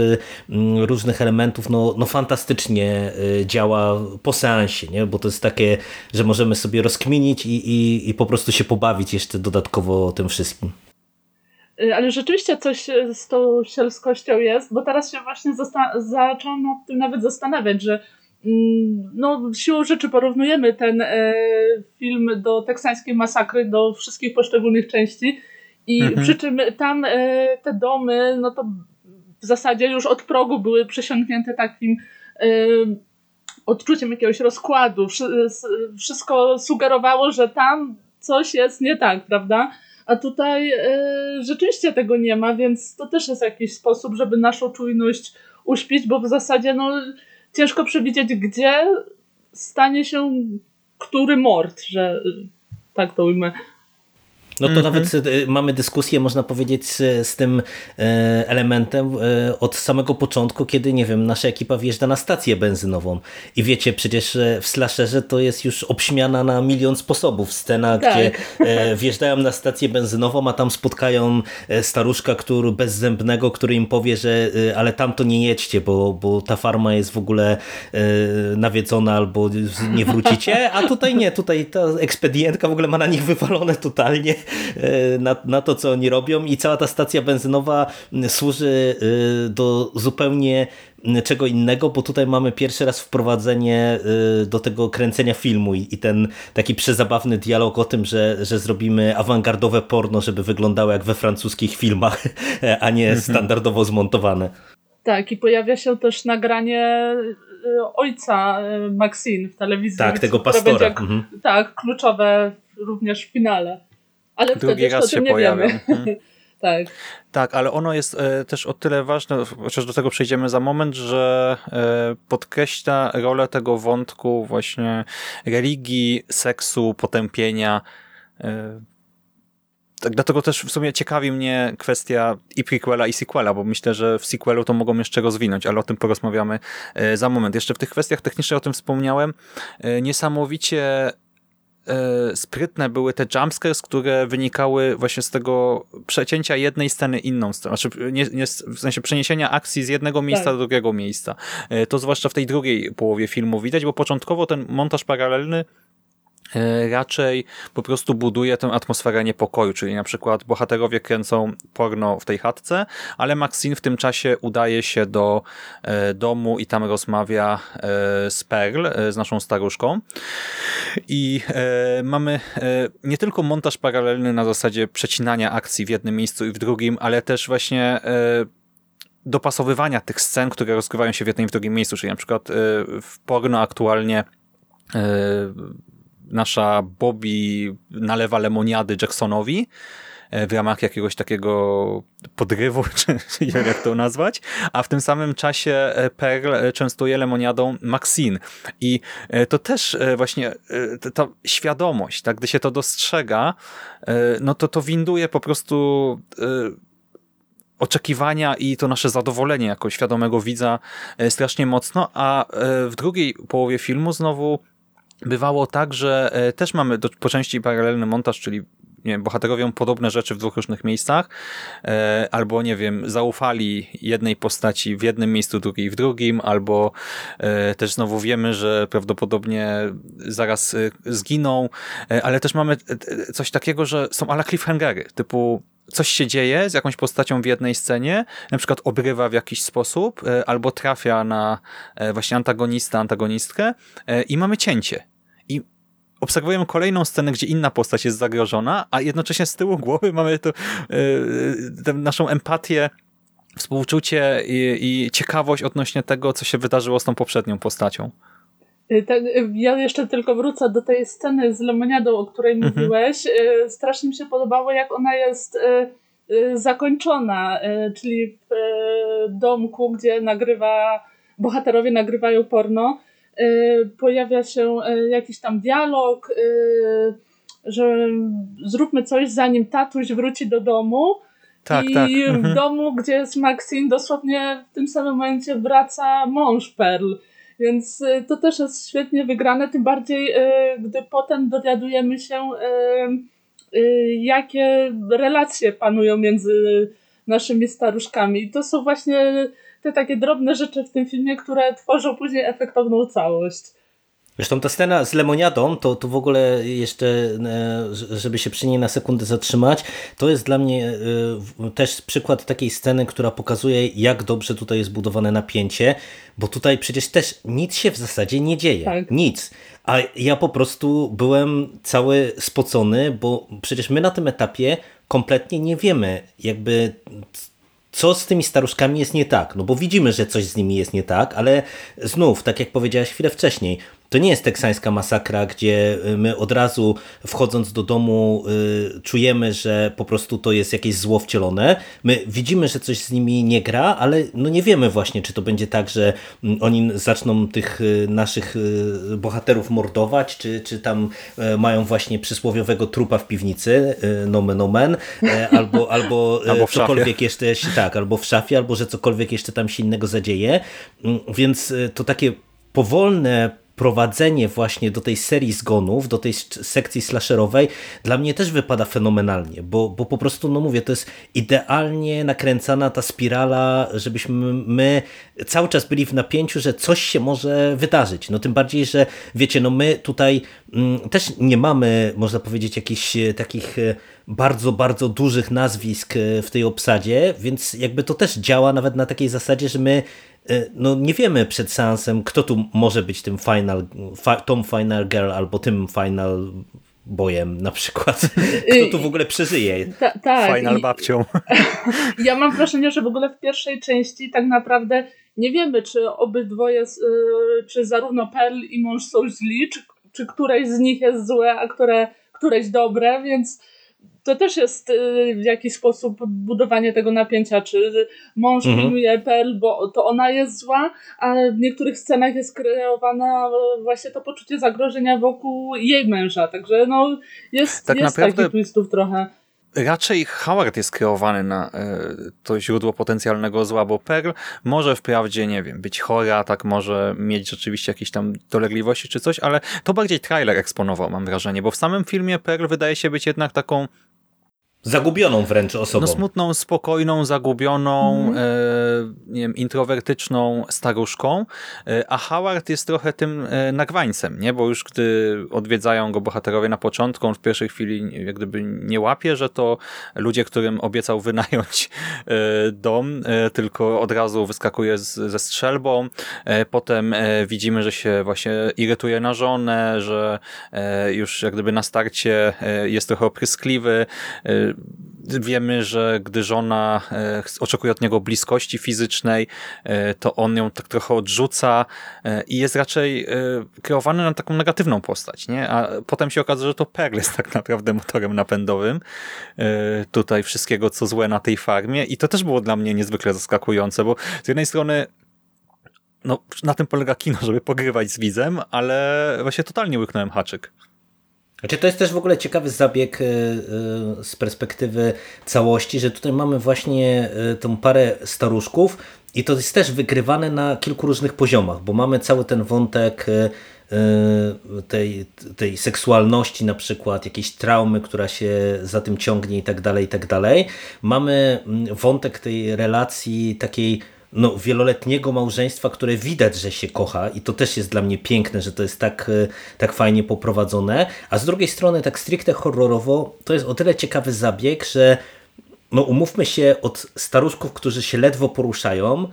różnych elementów no, no fantastycznie działa po seansie, nie? bo to jest takie, że możemy sobie rozkminić i, i, i po prostu się pobawić jeszcze dodatkowo tym wszystkim. Y, ale rzeczywiście coś y, z tą sielskością jest, bo teraz się właśnie zaczęłam nad tym nawet zastanawiać, że mm, no, siłą rzeczy porównujemy ten e, film do teksańskiej masakry, do wszystkich poszczególnych części i mhm. przy czym tam e, te domy, no to w zasadzie już od progu były przesiąknięte takim e, odczuciem jakiegoś rozkładu. Wszystko sugerowało, że tam coś jest nie tak, prawda? A tutaj y, rzeczywiście tego nie ma, więc to też jest jakiś sposób, żeby naszą czujność uśpić, bo w zasadzie no, ciężko przewidzieć, gdzie stanie się który mord, że tak to ujmę. No to mm -hmm. nawet y, mamy dyskusję, można powiedzieć, z, z tym e, elementem e, od samego początku, kiedy, nie wiem, nasza ekipa wjeżdża na stację benzynową. I wiecie, przecież w slasherze to jest już obśmiana na milion sposobów. Scena, tak. gdzie e, wjeżdżają na stację benzynową, a tam spotkają staruszka który, bezzębnego, który im powie, że ale tam to nie jedźcie, bo, bo ta farma jest w ogóle nawiedzona albo nie wrócicie, a tutaj nie, tutaj ta ekspedientka w ogóle ma na nich wywalone totalnie E, na, na to, co oni robią i cała ta stacja benzynowa służy e, do zupełnie czego innego, bo tutaj mamy pierwszy raz wprowadzenie e, do tego kręcenia filmu i, ten taki przezabawny dialog o tym, że, że zrobimy awangardowe porno, żeby wyglądało jak we francuskich filmach, a nie mhm. standardowo zmontowane. Tak, i pojawia się też nagranie ojca Maxine w telewizji. Tak, tego pastora. Będzie, mhm. Tak, kluczowe również w finale. Ale drugi raz się pojawią. Mhm. tak. Tak, ale ono jest e, też o tyle ważne, chociaż do tego przejdziemy za moment, że e, podkreśla rolę tego wątku właśnie religii, seksu, potępienia. E, tak, dlatego też w sumie ciekawi mnie kwestia i prequela i sequela, bo myślę, że w sequelu to mogą jeszcze rozwinąć, ale o tym porozmawiamy e, za moment. Jeszcze w tych kwestiach technicznych o tym wspomniałem. E, niesamowicie sprytne były te jumpscares, które wynikały właśnie z tego przecięcia jednej sceny inną znaczy nie, nie, w sensie przeniesienia akcji z jednego miejsca tak. do drugiego miejsca. E, to zwłaszcza w tej drugiej połowie filmu widać, bo początkowo ten montaż paralelny E, raczej po prostu buduje tę atmosferę niepokoju, czyli na przykład bohaterowie kręcą porno w tej chatce, ale Maxine w tym czasie udaje się do e, domu i tam rozmawia e, z Pearl, z naszą staruszką. I mamy nie tylko montaż paralelny na zasadzie przecinania akcji w jednym miejscu i w drugim, ale też właśnie dopasowywania tych scen, które rozgrywają się w jednym i w drugim miejscu, czyli na przykład e, w porno aktualnie e, nasza Bobby nalewa lemoniady Jacksonowi, E, w ramach jakiegoś takiego podrywu, czy jak to nazwać, a w tym samym czasie e, Pearl e, częstuje lemoniadą Maxine. I to też właśnie ta świadomość, tak, gdy się to dostrzega, no to to winduje po prostu oczekiwania i to nasze zadowolenie jako świadomego widza strasznie mocno, a w drugiej połowie filmu znowu bywało tak, że też mamy do, po części paralelny montaż, czyli nie wiem, bohaterowie podobne rzeczy w dwóch różnych miejscach, e, albo nie wiem, zaufali jednej postaci w jednym miejscu, drugiej w drugim, albo e, też znowu wiemy, że prawdopodobnie zaraz e, zginą, ale też mamy coś takiego, że są ala cliffhangery, typu coś się dzieje z jakąś postacią w jednej scenie, na przykład obrywa w jakiś sposób, albo trafia na właśnie antagonista, antagonistkę i mamy cięcie obserwujemy kolejną scenę, gdzie inna postać jest zagrożona, a jednocześnie z tyłu głowy mamy to, yy, naszą empatię, współczucie i, i, ciekawość odnośnie tego, co się wydarzyło z tą poprzednią postacią. Y, y, ja jeszcze tylko wrócę do tej sceny z lemoniadą, o której mhm. mówiłeś. Strasznie mi się podobało, jak ona jest zakończona, czyli w domku, gdzie nagrywa, bohaterowie nagrywają porno pojawia się y, jakiś tam dialog, y, że zróbmy coś zanim tatuś wróci do domu. Tak, I tak. w mhm. domu, gdzie jest Maxine, dosłownie w tym samym momencie wraca mąż Pearl. Więc to też jest świetnie wygrane, tym bardziej, gdy potem dowiadujemy się, jakie relacje panują między naszymi staruszkami. I to są właśnie te takie drobne rzeczy w tym filmie, które tworzą później efektowną całość. Zresztą ta scena z lemoniadą, to, to w ogóle jeszcze, e, żeby się przy niej na sekundę zatrzymać, to jest dla mnie e, też przykład takiej sceny, która pokazuje, jak dobrze tutaj jest budowane napięcie, bo tutaj przecież też nic się w zasadzie nie dzieje. Tak. Nic. A ja po prostu byłem cały spocony, bo przecież my na tym etapie kompletnie nie wiemy, jakby co z tymi staruszkami jest nie tak. No bo widzimy, że coś z nimi jest nie tak, ale znów, tak jak powiedziałeś chwilę wcześniej, to nie jest teksańska masakra, gdzie y, my od razu wchodząc do domu y, czujemy, że po prostu to jest jakieś zło wcielone. My widzimy, że coś z nimi nie gra, ale no nie wiemy właśnie, czy to będzie tak, że mm, oni zaczną tych y, naszych bohaterów mordować, czy, czy tam mają właśnie przysłowiowego trupa w piwnicy, nomen omen, albo, albo, albo cokolwiek jeszcze się, tak, albo w szafie, albo że cokolwiek jeszcze tam się innego zadzieje. Mm, więc to takie powolne prowadzenie właśnie do tej serii zgonów, do tej sekcji slasherowej dla mnie też wypada fenomenalnie, bo, bo po prostu, no mówię, to jest idealnie nakręcana ta spirala, żebyśmy my cały czas byli w napięciu, że coś się może wydarzyć. No tym bardziej, że wiecie, no my tutaj mm, też nie mamy, można powiedzieć, jakichś e, takich e, bardzo, bardzo dużych nazwisk e, w tej obsadzie, więc jakby to też działa nawet na takiej zasadzie, że my E, no nie wiemy przed seansem, kto tu może być tym final, fa, tą final girl albo tym final bojem na przykład. Kto tu w ogóle przeżyje? Ta, tak. Final babcią. Ja mam wrażenie, że w ogóle w pierwszej części tak naprawdę nie wiemy, czy obydwoje, y, czy zarówno Pearl i mąż są źli, czy, czy któreś z nich jest złe, a które, któreś dobre, więc to też jest y, w jakiś sposób budowanie tego napięcia, czy mąż mhm. pilnuje Pearl, bo to ona jest zła, a w niektórych scenach jest kreowana właśnie to poczucie zagrożenia wokół jej męża, także no jest, tak jest naprawdę... takich twistów trochę raczej Howard jest kreowany na e, to źródło potencjalnego zła, bo Pearl może wprawdzie, nie wiem, być chora, tak może mieć rzeczywiście jakieś tam dolegliwości czy coś, ale to bardziej trailer eksponował, mam wrażenie, bo w samym filmie Pearl wydaje się być jednak taką Zagubioną wręcz osobą. No smutną, spokojną, zagubioną, mm. e, nie wiem, introwertyczną staruszką, e, a Howard jest trochę tym e, nagwańcem, nie? Bo już gdy odwiedzają go bohaterowie na początku, on w pierwszej chwili jak gdyby nie łapie, że to ludzie, którym obiecał wynająć e, dom, e, tylko od razu wyskakuje z, ze strzelbą. E, potem widzimy, że się właśnie irytuje na żonę, że już jak gdyby na starcie jest trochę opryskliwy, wiemy, że gdy żona e, oczekuje od niego bliskości fizycznej, e, to on ją tak trochę odrzuca i jest raczej kreowany na taką negatywną postać. Nie? A potem się okazuje, że to Perl jest tak naprawdę motorem napędowym tutaj wszystkiego, co złe na tej farmie i to też było dla mnie niezwykle zaskakujące, bo z jednej strony no, na tym polega kino, żeby pogrywać z widzem, ale właśnie totalnie łyknąłem haczyk. Znaczy, to jest też w ogóle ciekawy zabieg e, e, z perspektywy całości, że tutaj mamy właśnie e, tą parę staruszków i to jest też wygrywane na kilku różnych poziomach, bo mamy cały ten wątek tej, tej seksualności na przykład, jakiejś traumy, która się za tym ciągnie i tak dalej, i tak dalej. Mamy mm, wątek tej relacji takiej no, wieloletniego małżeństwa, które widać, że się kocha i to też jest dla mnie piękne, że to jest tak, e, tak fajnie poprowadzone, a z drugiej strony tak stricte horrorowo to jest o tyle ciekawy zabieg, że no umówmy się od staruszków, którzy się ledwo poruszają,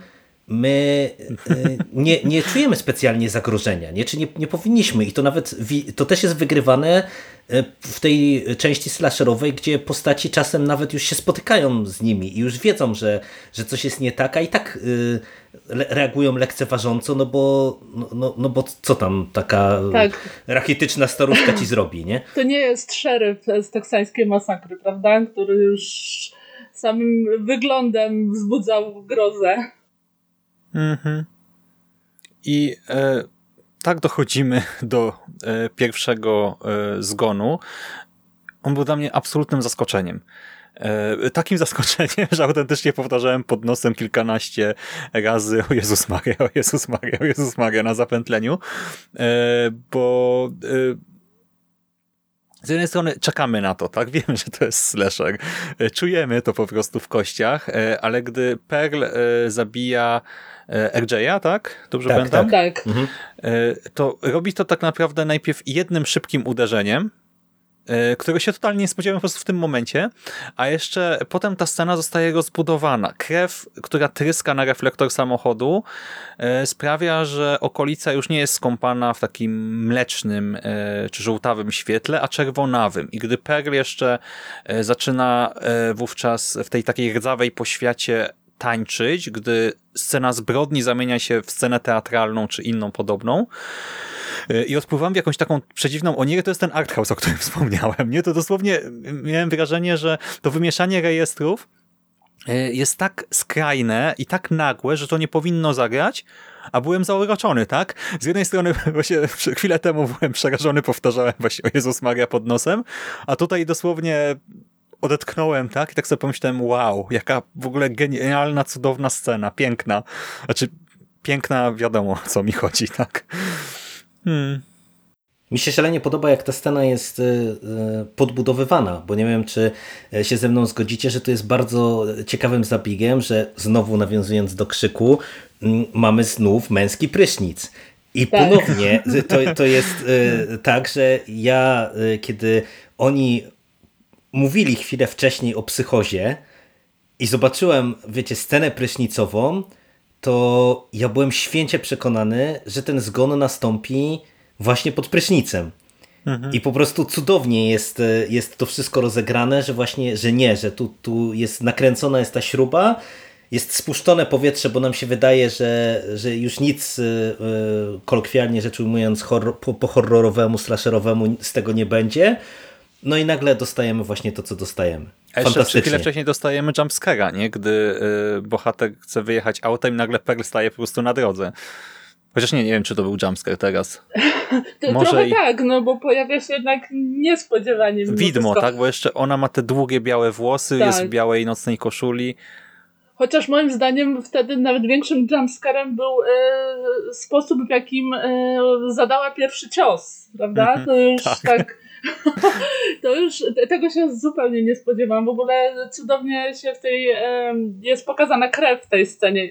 my e, nie, nie czujemy specjalnie zagrożenia, nie? czy nie, nie powinniśmy i to nawet to też jest wygrywane e, w tej części slasherowej, gdzie postaci czasem nawet już się spotykają z nimi i już wiedzą, że, że coś jest nie tak, a i tak e, reagują lekceważąco, no bo, no, no, no bo co tam taka tak. rakietyczna staruszka ci zrobi, nie? To nie jest szeryf z teksańskiej masakry, prawda? Który już samym wyglądem wzbudzał grozę. Mhm. I e, tak dochodzimy do e, pierwszego e, zgonu. On był dla mnie absolutnym zaskoczeniem. E, takim zaskoczeniem, że autentycznie powtarzałem pod nosem kilkanaście razy o Jezus Maria, o Jezus Maria, o Jezus Maria na zapętleniu, e, bo e, z jednej strony czekamy na to, tak? Wiemy, że to jest slasher. Czujemy to po prostu w kościach, ale gdy Pearl zabija RJ'a, tak? Dobrze tak, pamiętam? Tak, tak. Mhm. E, to robi to tak naprawdę najpierw jednym szybkim uderzeniem, e, którego się totalnie nie spodziewałem po prostu w tym momencie, a jeszcze potem ta scena zostaje rozbudowana. Krew, która tryska na reflektor samochodu sprawia, że okolica już nie jest skąpana w takim mlecznym czy żółtawym świetle, a czerwonawym. I gdy Pearl jeszcze zaczyna wówczas w tej takiej rdzawej poświacie tańczyć, gdy scena zbrodni zamienia się w scenę teatralną czy inną podobną. Y, I odpływam w jakąś taką przedziwną onirę, to jest ten art o którym wspomniałem. Nie, to dosłownie miałem wrażenie, że to wymieszanie rejestrów y, jest tak skrajne i tak nagłe, że to nie powinno zagrać, a byłem zauroczony, tak? Z jednej strony właśnie chwilę temu byłem przerażony, powtarzałem właśnie o Jezus Maria pod nosem, a tutaj dosłownie odetknąłem, tak? I tak sobie pomyślałem, wow, jaka w ogóle genialna, cudowna scena, piękna. Znaczy, piękna, wiadomo, o co mi chodzi, tak? Hmm. Mi się szalenie podoba, jak ta scena jest y, y, podbudowywana, bo nie wiem, czy e, się ze mną zgodzicie, że to jest bardzo ciekawym zabiegiem, że znowu nawiązując do krzyku, mm, mamy znów męski prysznic. I tak. ponownie to, to jest y, tak, że ja, kiedy oni mówili chwilę wcześniej o psychozie i zobaczyłem, wiecie, scenę prysznicową, to ja byłem święcie przekonany, że ten zgon nastąpi właśnie pod prysznicem. Mhm. I po prostu cudownie jest, jest to wszystko rozegrane, że właśnie, że nie, że tu, tu jest nakręcona jest ta śruba, jest spuszczone powietrze, bo nam się wydaje, że, że już nic, yy, kolokwialnie rzecz ujmując, horror, po, po horrorowemu, slasherowemu z tego nie będzie. No i nagle dostajemy właśnie to, co dostajemy. A jeszcze chwilę wcześniej dostajemy jumpscare'a, nie? Gdy y, bohater chce wyjechać autem i nagle Pearl staje po prostu na drodze. Chociaż nie, nie wiem, czy to był jumpscare teraz. Może Trochę i... tak, no bo pojawia się jednak niespodziewanie. Widmo, tak? Bo jeszcze ona ma te długie białe włosy, tak. jest w białej nocnej koszuli. Chociaż moim zdaniem wtedy nawet większym jumpscarem był e, sposób, w jakim e, zadała pierwszy cios, prawda? Mm -hmm, to już tak... tak to już tego się zupełnie nie spodziewam. W ogóle cudownie się w tej jest pokazana krew w tej scenie.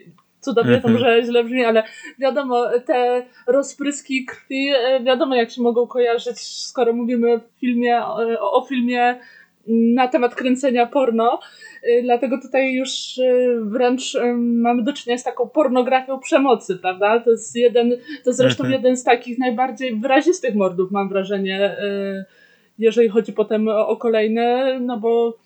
Cudownie to mhm. może źle brzmi, ale wiadomo, te rozpryski krwi, e, wiadomo jak się mogą kojarzyć, skoro mówimy w filmie, o, o filmie na temat kręcenia porno. E, dlatego tutaj już e, wręcz mamy do czynienia z taką pornografią przemocy, prawda? To jest jeden, to zresztą mhm. jeden z takich najbardziej wyrazistych mordów, mam wrażenie, jeżeli chodzi potem o kolejne, no bo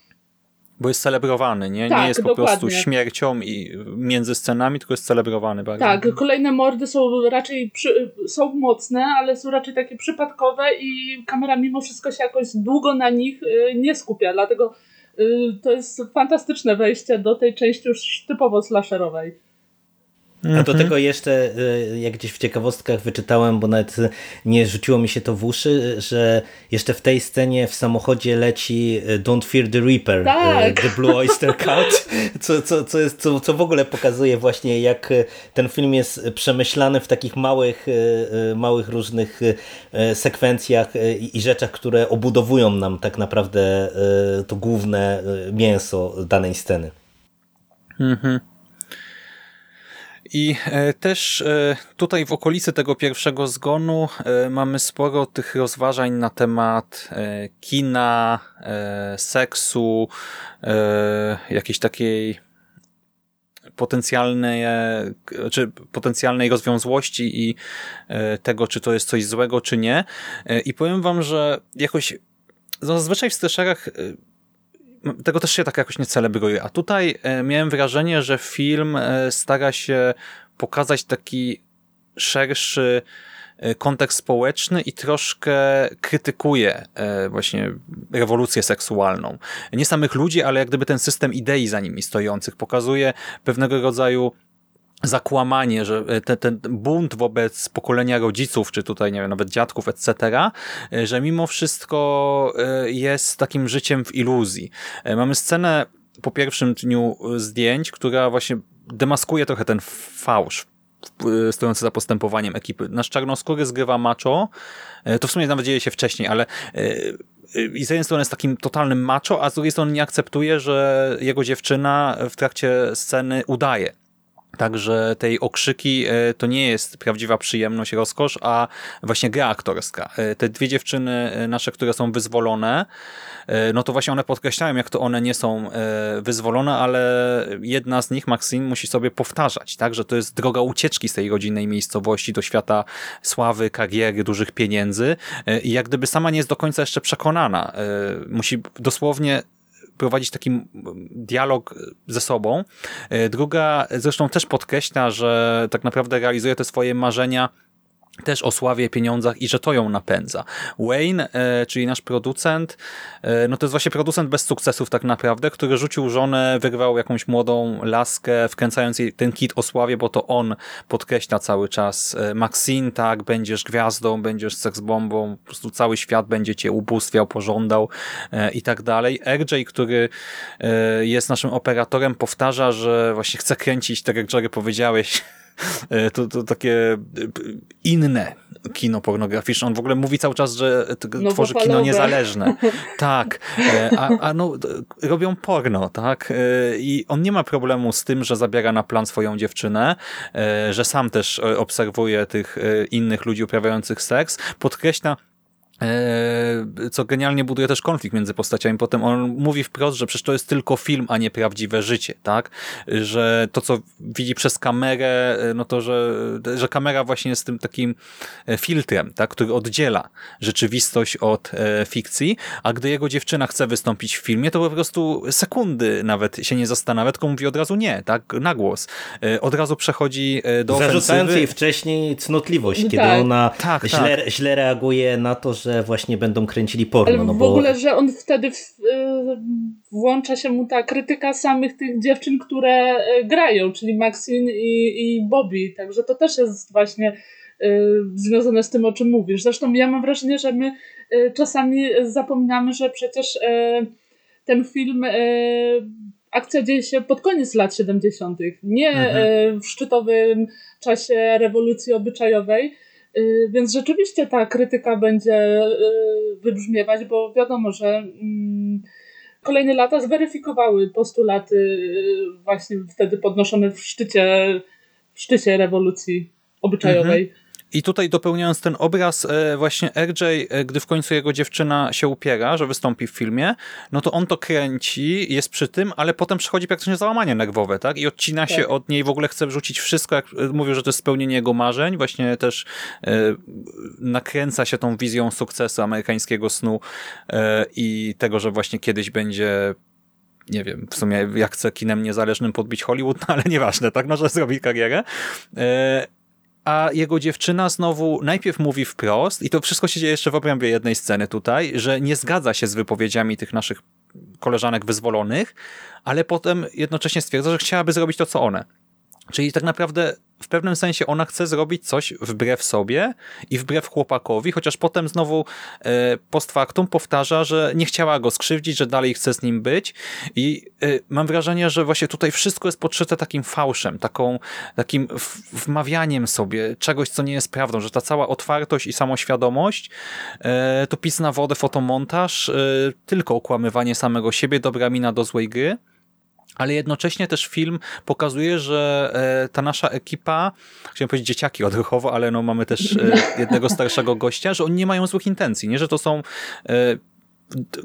Bo jest celebrowany, nie? Tak, nie jest po dokładnie. prostu śmiercią i między scenami, tylko jest celebrowany bardzo. Tak, kolejne mordy są raczej przy, są mocne, ale są raczej takie przypadkowe i kamera mimo wszystko się jakoś długo na nich y, nie skupia, dlatego y, to jest fantastyczne wejście do tej części już typowo slasherowej. A do tego jeszcze, y, jak gdzieś w ciekawostkach wyczytałem, bo nawet nie rzuciło mi się to w uszy, że jeszcze w tej scenie w samochodzie leci y, Don't Fear the Reaper, Tak. y, The Blue Oyster Cult, co, co, co, jest, co, co w ogóle pokazuje właśnie, jak y, ten film jest przemyślany w takich małych, y, y, małych różnych y, y, sekwencjach y, i rzeczach, które obudowują nam tak naprawdę y, to główne y, mięso danej sceny. Mhm. I e, też e, tutaj w okolicy tego pierwszego zgonu e, mamy sporo tych rozważań na temat kina, seksu, jakiejś takiej potencjalnej, czy potencjalnej rozwiązłości i tego, czy to jest coś złego, czy nie. I powiem wam, że jakoś zazwyczaj w slasherach e, tego też się tak jakoś nie celebruje. A tutaj e, miałem wrażenie, że film e, stara się pokazać taki szerszy e, kontekst społeczny i troszkę krytykuje właśnie rewolucję seksualną. Nie samych ludzi, ale jak gdyby ten system idei za nimi stojących pokazuje pewnego rodzaju zakłamanie, że e, ten, ten bunt wobec pokolenia rodziców, czy tutaj, nie wiem, nawet dziadków, etc., e, że mimo wszystko e, jest takim życiem w iluzji. Mamy scenę po pierwszym dniu zdjęć, która właśnie demaskuje trochę ten fałsz stojący za postępowaniem ekipy. Nasz czarnoskóry zgrywa macho, to w sumie nawet dzieje się wcześniej, ale i z jednej strony jest takim totalnym macho, a z drugiej strony nie akceptuje, że jego dziewczyna w trakcie sceny udaje. Także tej okrzyki e, to nie jest prawdziwa przyjemność, rozkosz, a właśnie gra aktorska. E, Te dwie dziewczyny e, nasze, które są wyzwolone, no to właśnie one podkreślają, jak to one nie są wyzwolone, ale jedna z nich, Maxine, musi sobie powtarzać, tak, że to jest droga ucieczki z tej rodzinnej miejscowości do świata sławy, kariery, dużych pieniędzy i jak gdyby sama nie jest do końca jeszcze przekonana. Musi dosłownie prowadzić taki dialog ze sobą. E, Druga zresztą też podkreśla, że tak naprawdę realizuje te swoje marzenia też o sławie, pieniądzach i że to ją napędza. Wayne, e, czyli nasz producent, e, no to jest właśnie producent bez sukcesów tak naprawdę, który rzucił żonę, wygrał jakąś młodą laskę, wkręcając jej ten kit o sławie, bo to on podkreśla cały czas e, Maxine, tak, będziesz gwiazdą, będziesz seksbombą, po prostu cały świat będzie cię ubóstwiał, pożądał i tak dalej. RJ, który jest naszym operatorem, powtarza, że właśnie chce kręcić, tak jak Jerry powiedziałeś, to, to takie e, inne kino pornograficzne. On w ogóle mówi cały czas, że t- tworzy kino niezależne. Tak. E, A, a no, robią porno, tak? E, I on nie ma problemu z tym, że zabiera na plan swoją dziewczynę, e, że sam też e, obserwuje tych e, innych ludzi uprawiających seks. Podkreśla E, co genialnie buduje też konflikt między postaciami. Potem on mówi wprost, że przecież to jest tylko film, a nie prawdziwe życie, tak? Że to, co widzi przez kamerę, e, no to, że, że kamera właśnie jest tym takim e, filtrem, tak? który oddziela rzeczywistość od e, fikcji, a gdy jego dziewczyna chce wystąpić w filmie, to po prostu sekundy nawet się nie zastanawia, tylko mówi od razu nie, tak? Na głos. E, od razu przechodzi e, do Zarzucając ofensywy. jej wcześniej cnotliwość, kiedy Tak. ona Tak, źle, tak. źle reaguje na to, że właśnie będą kręcili porno. Ale no w bo ogóle, że on wtedy w, y, włącza się mu ta krytyka samych tych dziewczyn, które y, grają, czyli Maxine i, i Bobby. Także to też jest właśnie y, związane z tym, o czym mówisz. Zresztą ja mam wrażenie, że my czasami zapominamy, że przecież ten film, akcja dzieje się pod koniec lat 70., nie Mhm. w szczytowym czasie rewolucji obyczajowej. Y, Więc rzeczywiście ta krytyka będzie y, wybrzmiewać, bo wiadomo, że mm, kolejne lata zweryfikowały postulaty y, właśnie wtedy podnoszone w szczycie, w szczycie rewolucji obyczajowej. I tutaj dopełniając ten obraz, e, właśnie RJ, e, gdy w końcu jego dziewczyna się upiera, że wystąpi w filmie, no to on to kręci, jest przy tym, ale potem przychodzi praktycznie załamanie nerwowe, tak? I odcina się Tak. od niej, w ogóle chce wrzucić wszystko, jak e, mówił, że to jest spełnienie jego marzeń, właśnie też nakręca się tą wizją sukcesu amerykańskiego snu i tego, że właśnie kiedyś będzie nie wiem, w sumie jak chce kinem niezależnym podbić Hollywood, no ale nieważne, tak, może zrobić karierę. A jego dziewczyna znowu najpierw mówi wprost, i to wszystko się dzieje jeszcze w obrębie jednej sceny tutaj, że nie zgadza się z wypowiedziami tych naszych koleżanek wyzwolonych, ale potem jednocześnie stwierdza, że chciałaby zrobić to, co one. Czyli tak naprawdę w pewnym sensie ona chce zrobić coś wbrew sobie i wbrew chłopakowi, chociaż potem znowu e, post factum powtarza, że nie chciała go skrzywdzić, że dalej chce z nim być. I e, mam wrażenie, że właśnie tutaj wszystko jest podszyte takim fałszem, taką, takim wmawianiem sobie czegoś, co nie jest prawdą, że ta cała otwartość i samoświadomość e, to pis na wodę, fotomontaż, tylko okłamywanie samego siebie, dobra mina do złej gry ale jednocześnie też film pokazuje, że e, ta nasza ekipa, chciałem powiedzieć dzieciaki odruchowo, ale no mamy też e, jednego starszego gościa, że oni nie mają złych intencji, nie, że to są e,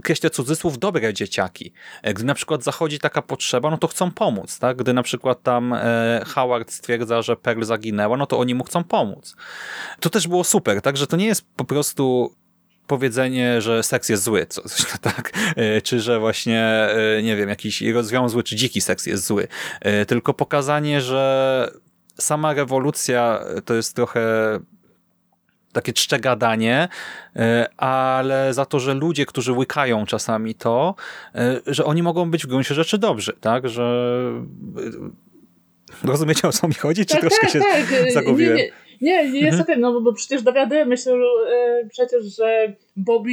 kreślę cudzysłów, dobre dzieciaki. Gdy na przykład zachodzi taka potrzeba, no to chcą pomóc, tak? Gdy na przykład tam Howard stwierdza, że Pearl zaginęła, no to oni mu chcą pomóc. To też było super, tak? Że to nie jest po prostu powiedzenie, że seks jest zły, coś tak, e, czy że właśnie, e, nie wiem, jakiś rozwiązły, czy dziki seks jest zły, e, tylko pokazanie, że sama rewolucja to jest trochę takie czcze gadanie, ale za to, że ludzie, którzy łykają czasami to, że oni mogą być w gruncie rzeczy dobrzy, tak, że rozumiecie o co mi chodzi, czy tak, troszkę tak, się tak. zagubiłem? Nie, nie. Nie, nie jest mhm. no bo przecież dowiadujemy się e, przecież, że Bobby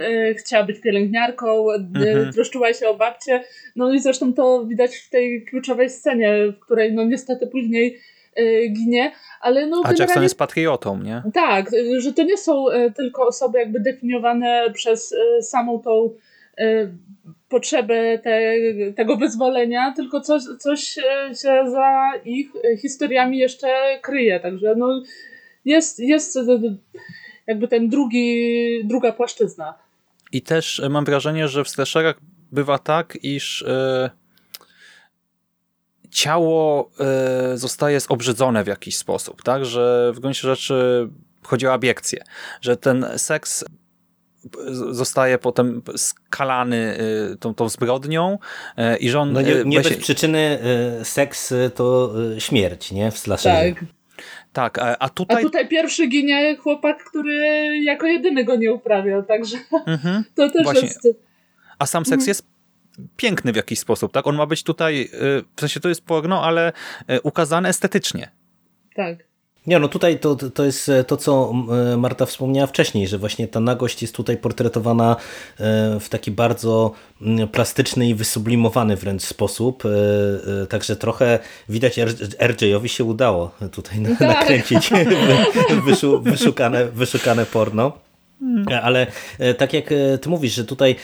e, chciała być pielęgniarką, e, mhm. troszczyła się o babcię, no i zresztą to widać w tej kluczowej scenie, w której no niestety później e, ginie, ale no A Jackson jest patriotą, nie? Tak, że to nie są e, tylko osoby jakby definiowane przez e, samą tą potrzebę te, tego wyzwolenia, tylko coś, coś się za ich historiami jeszcze kryje. Także no, jest, jest jakby ten drugi, druga płaszczyzna. I też mam wrażenie, że w slasherach bywa tak, iż yy, ciało yy, zostaje zobrzydzone w jakiś sposób, tak, że w gruncie rzeczy chodzi o abiekcję, że ten seks zostaje potem skalany y, tą, tą zbrodnią y, i że on... No nie, y, nie bez przyczyny seks to śmierć, nie? W slasherze. Tak. Tak, a, tutaj... A tutaj pierwszy ginie chłopak, który jako jedyny go nie uprawiał, także mhm. to też Właśnie. jest... A sam seks mhm. jest piękny w jakiś sposób, tak? On ma być tutaj, w sensie to jest porno, ale ukazane estetycznie. Tak. Nie, no tutaj to, to jest e, to, co e, Marta wspomniała wcześniej, że właśnie ta nagość jest tutaj portretowana e, w taki bardzo plastyczny i wysublimowany wręcz sposób. Także trochę widać RJ-owi się udało tutaj tak. nakręcić wyszukane, wyszukane porno. Hmm. Ale e, tak jak e, ty mówisz, że tutaj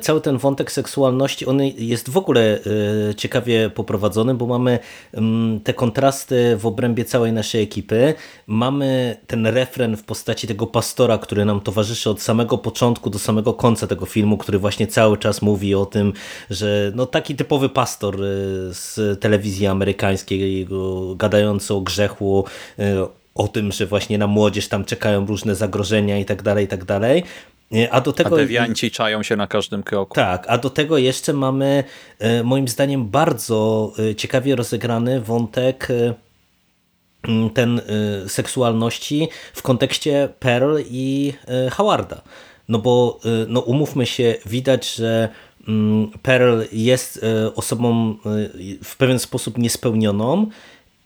cały ten wątek seksualności, on jest w ogóle e, ciekawie poprowadzony, bo mamy te kontrasty w obrębie całej naszej ekipy. Mamy ten refren w postaci tego pastora, który nam towarzyszy od samego początku do samego końca tego filmu, który właśnie cały czas mówi o tym, że no taki typowy pastor z telewizji amerykańskiej, gadający o grzechu, o tym, że właśnie na młodzież tam czekają różne zagrożenia i tak dalej, i tak dalej. A do tego. A dewianci czają się na każdym kroku. Tak, a do tego jeszcze mamy e, moim zdaniem bardzo e, ciekawie rozegrany wątek e, ten seksualności w kontekście Pearl i Howarda. No bo no umówmy się, widać, że Pearl jest osobą w pewien sposób niespełnioną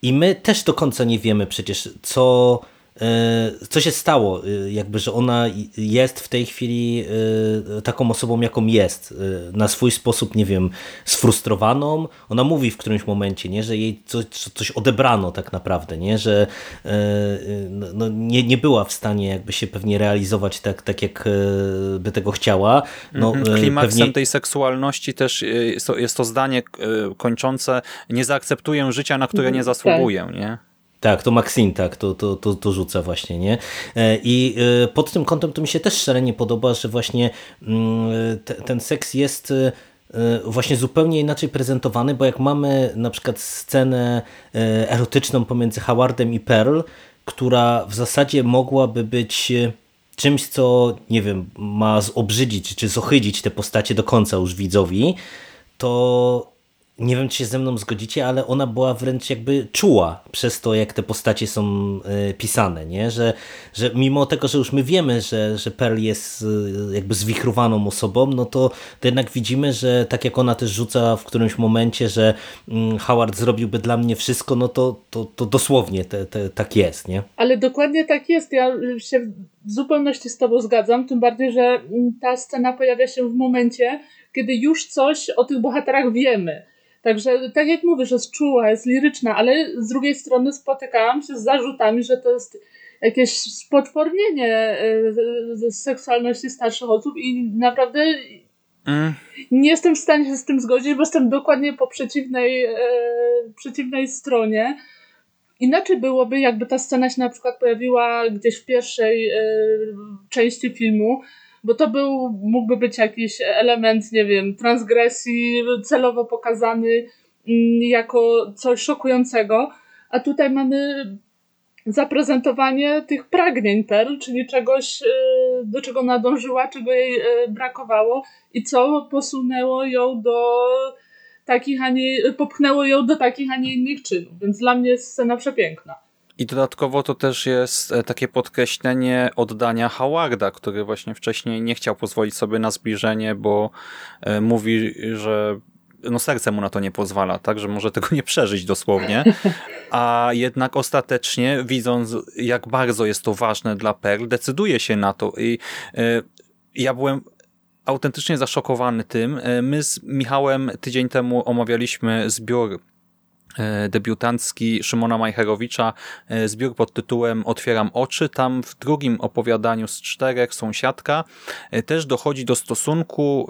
i my też do końca nie wiemy przecież, co co się stało, e, jakby, że ona jest w tej chwili e, taką osobą, jaką jest, na swój sposób, nie wiem, sfrustrowaną. Ona mówi w którymś momencie, nie, że jej coś, coś odebrano tak naprawdę, nie, że no, no, nie, nie była w stanie jakby się pewnie realizować tak, tak jak by tego chciała. No, mhm. Klimaksem pewnie... tej seksualności też jest to, jest to zdanie kończące nie zaakceptuję życia, na które nie mhm. zasługuję, nie? Tak, to Maxine tak, to, to, to, to rzuca właśnie, nie? E, I e, pod tym kątem to mi się też szalenie podoba, że właśnie mm, ten seks jest e, właśnie zupełnie inaczej prezentowany, bo jak mamy na przykład scenę erotyczną pomiędzy Howardem i Pearl, która w zasadzie mogłaby być czymś, co, nie wiem, ma zobrzydzić czy zohydzić te postacie do końca już widzowi, to nie wiem, czy się ze mną zgodzicie, ale ona była wręcz jakby czuła przez to, jak te postacie są e, pisane, nie? Że, że mimo tego, że już my wiemy, że, że Pearl jest e, jakby zwichrowaną osobą, no to, to jednak widzimy, że tak jak ona też rzuca w którymś momencie, że mm, Howard zrobiłby dla mnie wszystko, no to, to, to dosłownie te, te, tak jest, nie? Ale dokładnie tak jest. Ja się w zupełności z tobą zgadzam, tym bardziej, że ta scena pojawia się w momencie, kiedy już coś o tych bohaterach wiemy Także tak jak mówisz, jest czuła, jest liryczna, ale z drugiej strony spotykałam się z zarzutami, że to jest jakieś spotwornienie e, seksualności starszych osób i naprawdę mm. nie jestem w stanie się z tym zgodzić, bo jestem dokładnie po przeciwnej, e, przeciwnej stronie. Inaczej byłoby, jakby ta scena się na przykład pojawiła gdzieś w pierwszej e, części filmu, bo to był, mógłby być jakiś element, nie wiem, transgresji celowo pokazany mm, jako coś szokującego, a tutaj mamy zaprezentowanie tych pragnień Pearl, czyli czegoś, e, do czego nadążyła, czego jej e, brakowało i co posunęło ją do takich, a nie, popchnęło ją do takich, a nie innych czynów. Więc dla mnie jest scena przepiękna. I dodatkowo to też jest e, takie podkreślenie oddania Howarda, który właśnie wcześniej nie chciał pozwolić sobie na zbliżenie, bo e, mówi, że no serce mu na to nie pozwala, tak, że może tego nie przeżyć dosłownie, a jednak ostatecznie widząc jak bardzo jest to ważne dla Pearl, decyduje się na to i y, ja byłem autentycznie zaszokowany tym. My z Michałem tydzień temu omawialiśmy zbiór E, debiutancki Szymona Majcherowicza, e, zbiór pod tytułem Otwieram oczy. Tam w drugim opowiadaniu z czterech sąsiadka e, też dochodzi do stosunku,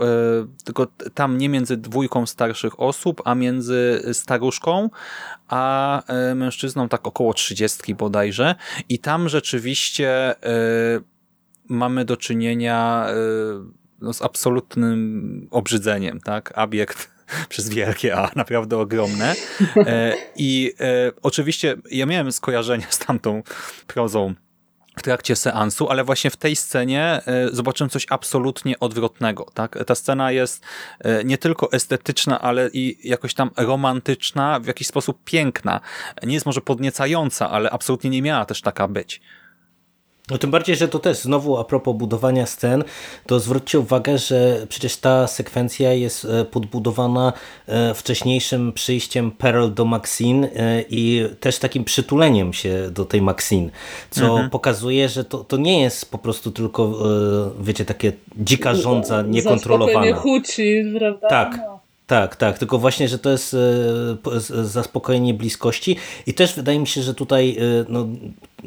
tylko tam nie między dwójką starszych osób, a między staruszką, a mężczyzną tak około trzydziestki bodajże. I tam rzeczywiście mamy do czynienia no, z absolutnym obrzydzeniem, tak? Abiekt przez wielkie A, naprawdę ogromne. E, I e, oczywiście ja miałem skojarzenia z tamtą prozą w trakcie seansu, ale właśnie w tej scenie e, zobaczyłem coś absolutnie odwrotnego. Tak? Ta scena jest nie tylko estetyczna, ale i jakoś tam romantyczna, w jakiś sposób piękna. Nie jest może podniecająca, ale absolutnie nie miała też taka być. No tym bardziej, że to też znowu a propos budowania scen, to zwróćcie uwagę, że przecież ta sekwencja jest e, podbudowana e, wcześniejszym przyjściem Pearl do Maxine e, i też takim przytuleniem się do tej Maxine, co mhm. pokazuje, że to, to nie jest po prostu tylko, wiecie, takie dzika żądza niekontrolowana. Zaspokojenie huci, prawda? Tak. No. Tak, tak, tylko właśnie, że to jest zaspokojenie bliskości i też wydaje mi się, że tutaj no,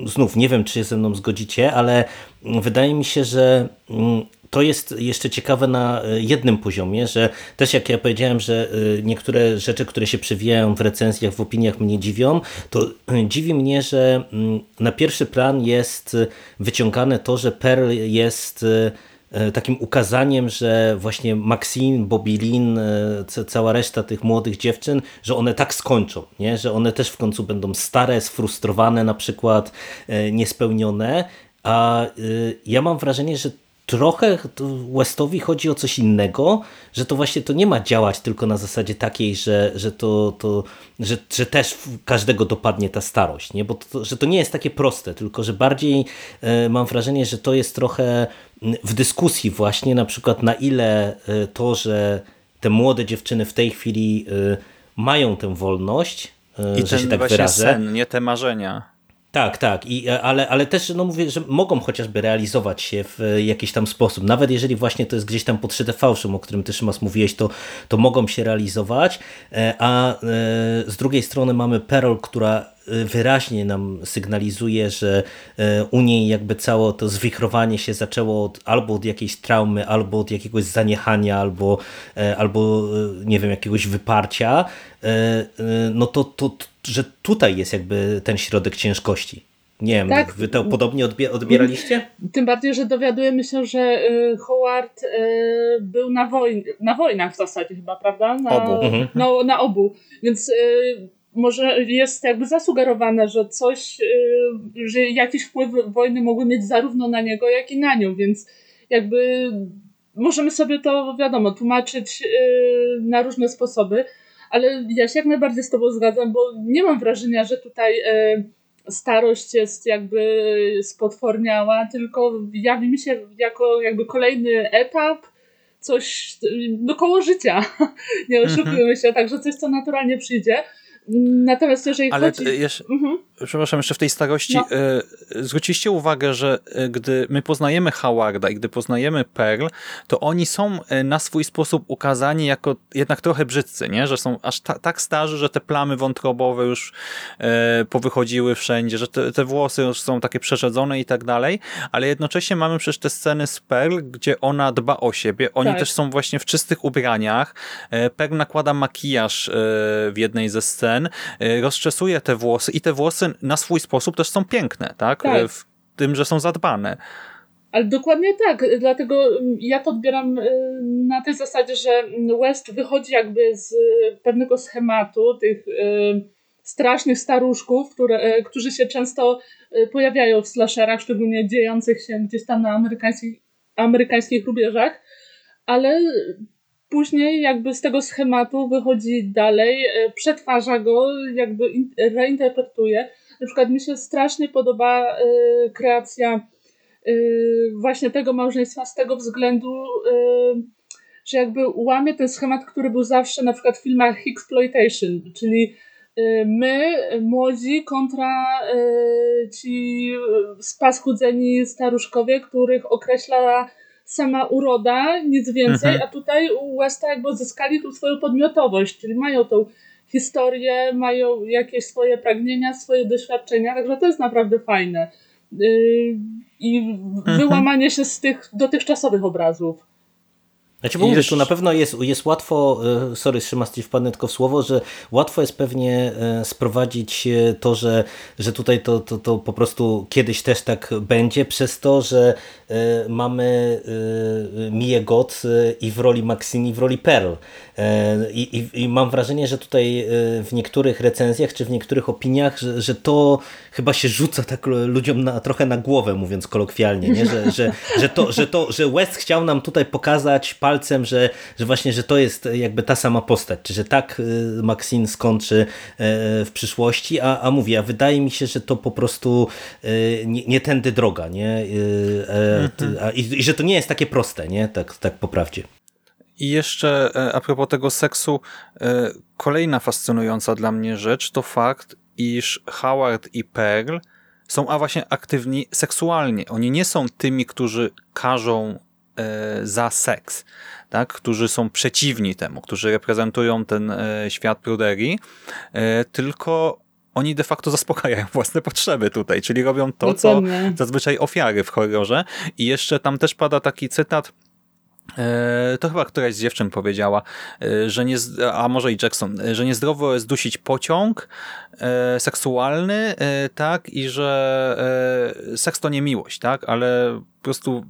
znów nie wiem, czy się ze mną zgodzicie, ale wydaje mi się, że mm, to jest jeszcze ciekawe na e, jednym poziomie, że też jak ja powiedziałem, że e, niektóre rzeczy, które się przewijają w recenzjach, w opiniach mnie dziwią, to e, dziwi mnie, że mm, na pierwszy plan jest wyciągane to, że Pearl jest takim ukazaniem, że właśnie Maxine, Bobby Lynn, cała reszta tych młodych dziewczyn, że one tak skończą, nie? że one też w końcu będą stare, sfrustrowane na przykład, niespełnione, a ja mam wrażenie, że trochę Westowi chodzi o coś innego, że to właśnie to nie ma działać tylko na zasadzie takiej, że, że, to, to, że, że też każdego dopadnie ta starość, nie? bo to, że to nie jest takie proste, tylko że bardziej e, mam wrażenie, że to jest trochę w dyskusji właśnie na przykład na ile e, to, że te młode dziewczyny w tej chwili e, mają tę wolność, I że ten się tak właśnie wyrażę. sen, nie te marzenia. Tak, tak, I, e, ale, ale też no mówię, że mogą chociażby realizować się w e, jakiś tam sposób. Nawet jeżeli właśnie to jest gdzieś tam podszyte fałszem, o którym ty Szymas mówiłeś, to, to mogą się realizować, e, a z drugiej strony mamy Perol, która wyraźnie nam sygnalizuje, że u niej jakby całe to zwichrowanie się zaczęło od, albo od jakiejś traumy, albo od jakiegoś zaniechania, albo, albo nie wiem, jakiegoś wyparcia, no to, to, że tutaj jest jakby ten środek ciężkości. Nie wiem, tak. wy to podobnie odbieraliście? Tym bardziej, że dowiadujemy się, że y, Howard y, był na, wojn na wojnach w zasadzie chyba, prawda? Na obu. Mhm. Na, na obu. Więc y, może jest jakby zasugerowane, że coś, że jakieś wpływy wojny mogły mieć zarówno na niego, jak i na nią, więc jakby możemy sobie to, wiadomo, tłumaczyć na różne sposoby, ale ja się jak najbardziej z Tobą zgadzam, bo nie mam wrażenia, że tutaj yy, starość jest jakby spotworniała, tylko jawi mi się jako jakby kolejny etap, coś, no koło życia, nie mhm. oszukujmy się, także coś, co naturalnie przyjdzie. Natomiast jeżeli Ale chodzi... Jeszcze, mhm. Przepraszam, jeszcze w tej starości no. y, zwróciliście uwagę, że y, gdy my poznajemy Howarda i gdy poznajemy Pearl, to oni są y, na swój sposób ukazani jako jednak trochę brzydcy, nie? że są aż ta, tak starzy, że te plamy wątrobowe już y, powychodziły wszędzie, że te, te, włosy już są takie przeszedzone i tak dalej, ale jednocześnie mamy przecież te sceny z Pearl, gdzie ona dba o siebie, oni tak. też są właśnie w czystych ubraniach, Pearl nakłada makijaż w jednej ze scen, rozczesuje te włosy i te włosy na swój sposób też są piękne, tak? tak. W tym, że są zadbane. Ale dokładnie tak, dlatego ja to odbieram y, na tej zasadzie, że West wychodzi jakby z pewnego schematu tych y, strasznych staruszków, które, y, którzy się często pojawiają w slasherach, szczególnie dziejących się gdzieś tam na amerykańskich, amerykańskich rubieżach, ale później jakby z tego schematu wychodzi dalej, przetwarza go, jakby reinterpretuje. Na przykład mi się strasznie podoba y, kreacja y, właśnie tego małżeństwa z tego względu, że jakby łamie ten schemat, który był zawsze na przykład w filmach exploitation, czyli my, młodzi, kontra ci spaschudzeni staruszkowie, których określa sama uroda, nic więcej, mhm. a tutaj u Westa jakby zyskali tu swoją podmiotowość, czyli mają tą historię, mają jakieś swoje pragnienia, swoje doświadczenia, także to jest naprawdę fajne. Yy, I mhm. wyłamanie się z tych dotychczasowych obrazów. Znaczy, bo mówię, tu na pewno jest, jest łatwo, e, sorry, Szymas, ci wpadnę tylko w słowo, że łatwo jest pewnie e, sprowadzić e, to, że, że tutaj to, to, to po prostu kiedyś też tak będzie, przez to, że mamy Mię God i w roli Maxine i w roli Pearl. I, i, I, mam wrażenie, że tutaj w niektórych recenzjach czy w niektórych opiniach, że, że to chyba się rzuca tak ludziom na, trochę na głowę, mówiąc kolokwialnie, nie? Że, że, że, to, że, to, że West chciał nam tutaj pokazać palcem, że, że właśnie, że to jest jakby ta sama postać, czy że tak y, Maxine skończy y, w przyszłości, a, a mówię, a wydaje mi się, że to po prostu y, nie, nie tędy droga, nie? E, mhm. I, I że to nie jest takie proste, nie? Tak, tak po prawdzie. I jeszcze e, a propos tego seksu, e, kolejna fascynująca dla mnie rzecz to fakt, iż Howard i Pearl są a właśnie aktywni seksualnie. Oni nie są tymi, którzy każą za seks, tak? którzy są przeciwni temu, którzy reprezentują ten e, świat pruderii, e, tylko oni de facto zaspokajają własne potrzeby tutaj, czyli robią to, co zazwyczaj ofiary w horrorze. I jeszcze tam też pada taki cytat, to chyba któraś z dziewczyn powiedziała, że nie, a może i Jackson, że niezdrowo jest dusić pociąg seksualny, tak, i że seks to nie miłość, tak, ale po prostu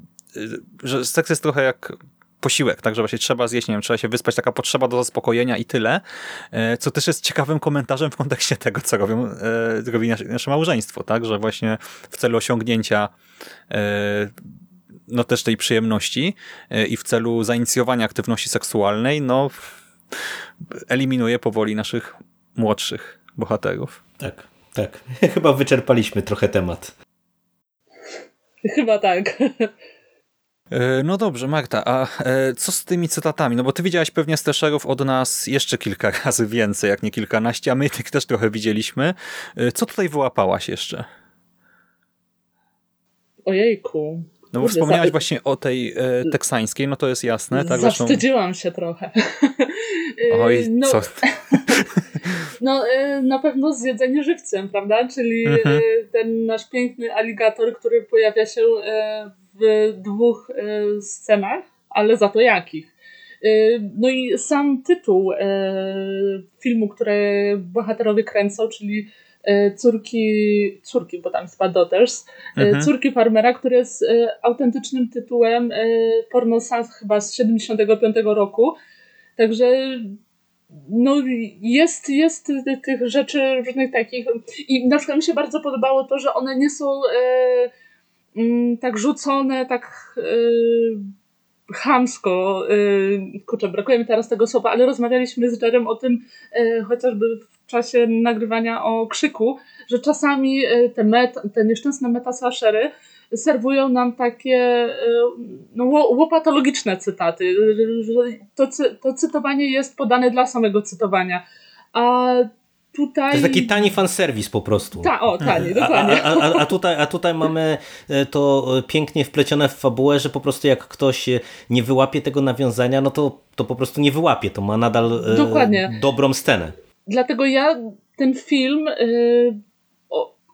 że seks jest trochę jak posiłek, tak, że właśnie trzeba zjeść, nie wiem, trzeba się wyspać, taka potrzeba do zaspokojenia i tyle, e, co też jest ciekawym komentarzem w kontekście tego, co robią, e, robi nasze małżeństwo, tak, że właśnie w celu osiągnięcia e, no też tej przyjemności i w celu zainicjowania aktywności seksualnej, no eliminuje powoli naszych młodszych bohaterów. Tak, tak. Chyba wyczerpaliśmy trochę temat. Chyba tak. E, no dobrze, Marta, a e, co z tymi cytatami? No bo ty widziałaś pewnie slasherów od nas jeszcze kilka razy więcej, jak nie kilkanaście, a my tych też trochę widzieliśmy. E, co tutaj wyłapałaś jeszcze? Ojejku. No bo wspomniałaś za... właśnie o tej e, teksańskiej, no to jest jasne. Tak, Zawstydziłam się trochę. Oj, no, co? no na pewno zjedzenie żywcem, prawda? Czyli mhm. ten nasz piękny aligator, który pojawia się w dwóch e, scenach, ale za to jakich. E, no i sam tytuł e, filmu, który bohaterowie kręcą, czyli córki, córki, bo tam jest Daughters, mhm. córki farmera, który jest autentycznym tytułem porno chyba z 75 roku. Także no jest, jest tych rzeczy różnych takich i na przykład mi się bardzo podobało to, że one nie są tak rzucone, tak yy, chamsko, yy, kurczę, brakuje mi teraz tego słowa, ale rozmawialiśmy z Jerem o tym yy, chociażby w czasie nagrywania o krzyku, że czasami yy, te, met, te nieszczęsne metaslashery serwują nam takie no, łopatologiczne cytaty, że to, to cytowanie jest podane dla samego cytowania. A tutaj... To jest taki tani fanserwis po prostu. Ta, o, tani, dokładnie. A, a, a, tutaj, a tutaj mamy e, to pięknie wplecione w fabułę, że po prostu jak ktoś nie wyłapie tego nawiązania, no to, to po prostu nie wyłapie, to ma nadal e, dokładnie. dobrą scenę. Dlatego ja ten film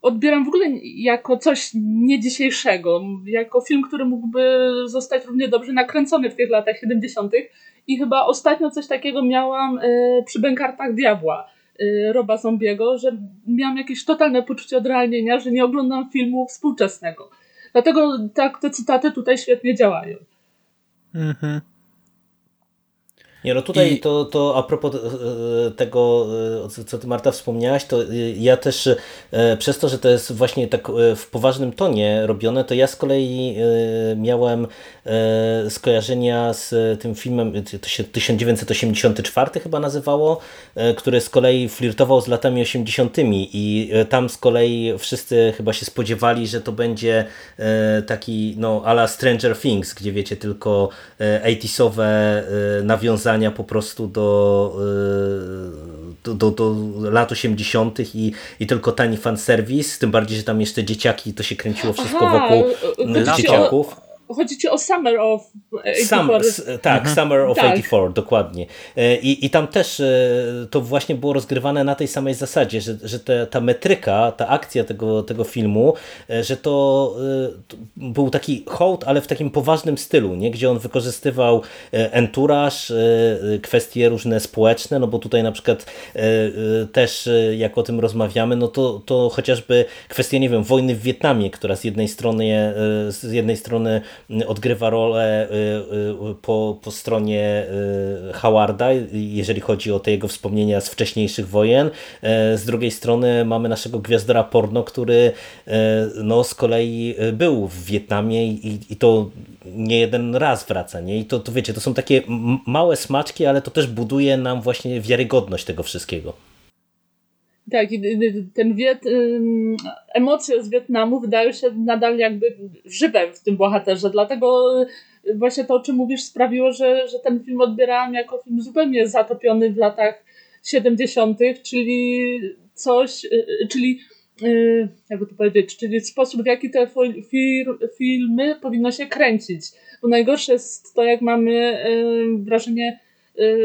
odbieram w ogóle jako coś nie dzisiejszego, jako film, który mógłby zostać równie dobrze nakręcony w tych latach 70. I chyba ostatnio coś takiego miałam przy Bękartach Diabła Roba Zombiego, że miałam jakieś totalne poczucie odrealnienia, że nie oglądam filmu współczesnego. Dlatego tak te cytaty tutaj świetnie działają. Mhm. Nie, no tutaj I... to, to a propos e, tego, e, co ty Marta wspomniałaś, to ja też e, przez to, że to jest właśnie tak w poważnym tonie robione, to ja z kolei miałem skojarzenia z tym filmem, to się 1984 chyba nazywało, który z kolei flirtował z latami 80. i tam z kolei wszyscy chyba się spodziewali, że to będzie taki no ala Stranger Things, gdzie wiecie, tylko 80sowe nawiązania po prostu do, y, do, do, do lat 80. I, i tylko tani fanserwis, tym bardziej, że tam jeszcze dzieciaki, to się kręciło wszystko Aha, wokół dzieciaków. Chodzi ci o Summer of 84. Sam, tak, mhm. Summer of tak. 84, dokładnie. E, I, I tam też e, to właśnie było rozgrywane na tej samej zasadzie, że, że te, ta metryka, ta akcja tego, tego filmu, e, że to, to był taki hołd, ale w takim poważnym stylu, nie? gdzie on wykorzystywał enturaż, kwestie różne społeczne, no bo tutaj na przykład też jak o tym rozmawiamy, no to, to chociażby kwestia, nie wiem, wojny w Wietnamie, która z jednej strony, z jednej strony odgrywa rolę y, y, po, po stronie y, Howarda, jeżeli chodzi o te jego wspomnienia z wcześniejszych wojen. E, z drugiej strony mamy naszego gwiazdora porno, który e, no, z kolei był w Wietnamie i, i to nie jeden raz wraca. Nie? I to, to wiecie, to są takie małe smaczki, ale to też buduje nam właśnie wiarygodność tego wszystkiego. Tak, ten Wiet, emocje z Wietnamu wydają się nadal jakby żywe w tym bohaterze, dlatego y, właśnie to, o czym mówisz, sprawiło, że, że ten film odbierałam jako film zupełnie zatopiony w latach 70., czyli coś, y, y, czyli jakby to powiedzieć, czyli sposób, w jaki te filmy powinno się kręcić. Bo najgorsze jest to, jak mamy wrażenie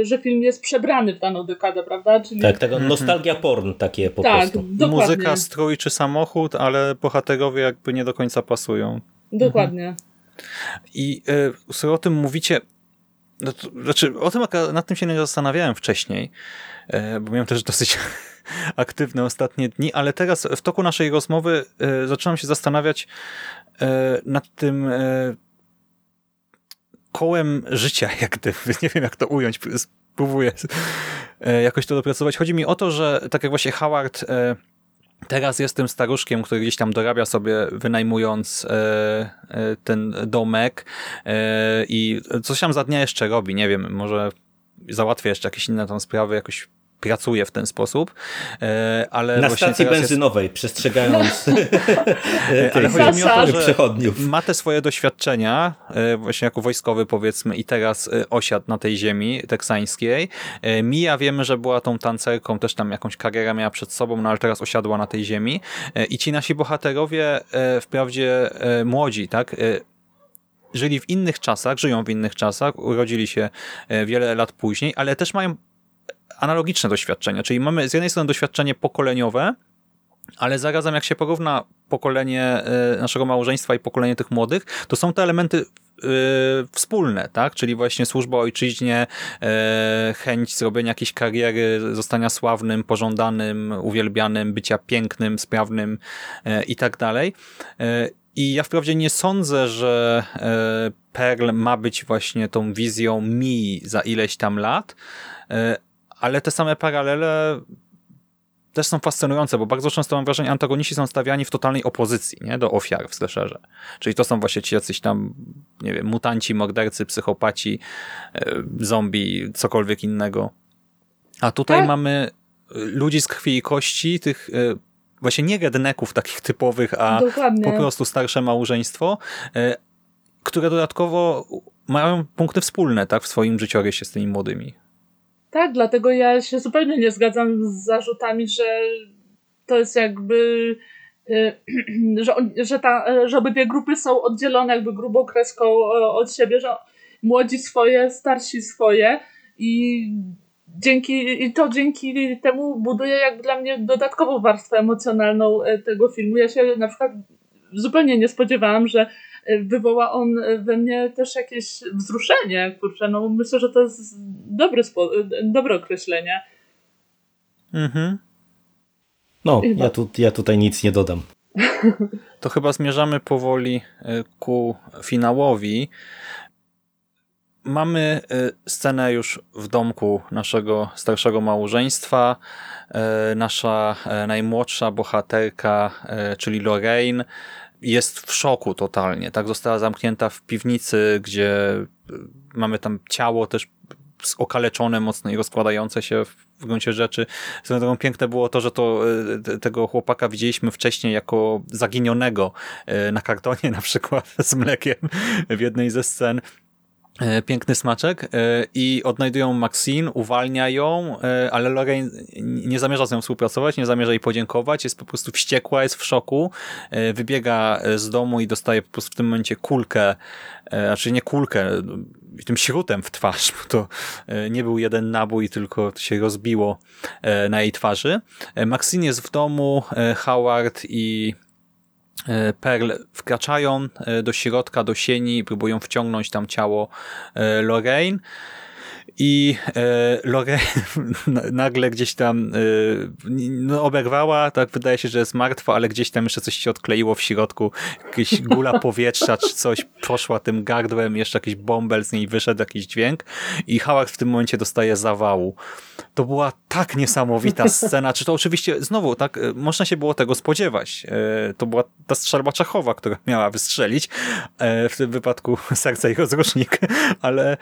że film jest przebrany w daną dekadę, prawda? Czyli... Tak, tego mhm. nostalgia porn takie po tak, prostu. Dokładnie. Muzyka, strój czy samochód, ale bohaterowie jakby nie do końca pasują. Dokładnie. Mhm. I y, skoro o tym mówicie, no to, znaczy o tym nad tym się nie zastanawiałem wcześniej, y, bo miałem też dosyć aktywne ostatnie dni, ale teraz w toku naszej rozmowy y, zaczynam się zastanawiać y, nad tym, y, kołem życia, jak gdyby. Nie wiem, jak to ująć. Spróbuję e, jakoś to dopracować. Chodzi mi o to, że tak jak właśnie Howard e, teraz jest tym staruszkiem, który gdzieś tam dorabia sobie, wynajmując e, ten domek i coś tam za dnia jeszcze robi. Nie wiem, może załatwia jeszcze jakieś inne tam sprawy, jakoś pracuje w ten sposób. E, ale Na stacji benzynowej, jest... przestrzegając ale chodzi mi o to, że przechodniów. ma te swoje doświadczenia, e, właśnie jako wojskowy powiedzmy i teraz e, osiadł na tej ziemi teksańskiej. Mia wiemy, że była tą tancerką, też tam jakąś karierę miała przed sobą, no ale teraz osiadła na tej ziemi. I ci nasi bohaterowie wprawdzie młodzi, tak, żyli w innych czasach, żyją w innych czasach, urodzili się wiele lat później, ale też mają analogiczne doświadczenia, czyli mamy z jednej strony doświadczenie pokoleniowe, ale zarazem jak się porówna pokolenie e, naszego małżeństwa i pokolenie tych młodych, to są te elementy yy, wspólne, tak? Czyli właśnie służba ojczyźnie, yy, chęć zrobienia jakiejś kariery, zostania sławnym, pożądanym, uwielbianym, bycia pięknym, sprawnym i tak dalej. I ja wprawdzie nie sądzę, że Perl ma być właśnie tą wizją mi za ileś tam lat, ale te same paralele też są fascynujące, bo bardzo często mam wrażenie, antagoniści są stawiani w totalnej opozycji nie? do ofiar w slasherze. Czyli to są właśnie ci jacyś tam nie wiem, mutanci, mordercy, psychopaci, zombie, cokolwiek innego. A tutaj tak? mamy ludzi z krwi i kości, tych właśnie nie redneków takich typowych, a Dokładnie. po prostu starsze małżeństwo, które dodatkowo mają punkty wspólne tak, w swoim życiorysie z tymi młodymi. Tak, dlatego ja się zupełnie nie zgadzam z zarzutami, że to jest jakby y, że, że, ta, że obydwie grupy są oddzielone jakby grubą kreską e, od siebie, że młodzi swoje, starsi swoje i dzięki, i to dzięki temu buduje jakby dla mnie dodatkową warstwę emocjonalną e, tego filmu. Ja się na przykład zupełnie nie spodziewałam, że wywoła on we mnie też jakieś wzruszenie. Kurczę, no myślę, że to jest dobre, dobre określenie. Mhm. No, ja, tu, ja tutaj nic nie dodam. To chyba zmierzamy powoli e, ku finałowi. Mamy e, scenę już w domku naszego starszego małżeństwa. E, nasza najmłodsza bohaterka, czyli Lorraine, jest w szoku totalnie. Tak została zamknięta w piwnicy, gdzie y, mamy tam ciało też okaleczone mocno i rozkładające się w gruncie rzeczy. Drogą piękne było to, że to y, tego chłopaka widzieliśmy wcześniej jako zaginionego y, na kartonie na przykład z mlekiem w jednej ze scen. E, piękny smaczek e, i odnajdują Maxine, uwalnia ją, e, ale Lorraine nie zamierza z nią współpracować, nie zamierza jej podziękować, jest po prostu wściekła, jest w szoku, wybiega z domu i dostaje po prostu w tym momencie kulkę, znaczy nie kulkę, tym śrutem w twarz, bo to nie był jeden nabój, tylko się rozbiło na jej twarzy. Maxine jest w domu, Howard i E, Pearl wkraczają e, do środka, do sieni, próbują wciągnąć tam ciało e, Lorraine i e, Lorraine nagle gdzieś tam e, no, oberwała, tak wydaje się, że jest martwa, ale gdzieś tam jeszcze coś się odkleiło w środku, jakaś gula powietrza czy coś poszła tym gardłem, jeszcze jakiś bąbel z niej wyszedł, jakiś dźwięk. I Howard w tym momencie dostaje zawału. To była tak niesamowita scena, czy to oczywiście znowu, tak, e, można się było tego spodziewać. E, to była ta strzelba Czachowa, która miała wystrzelić, e, w tym wypadku serce i rozrusznik, ale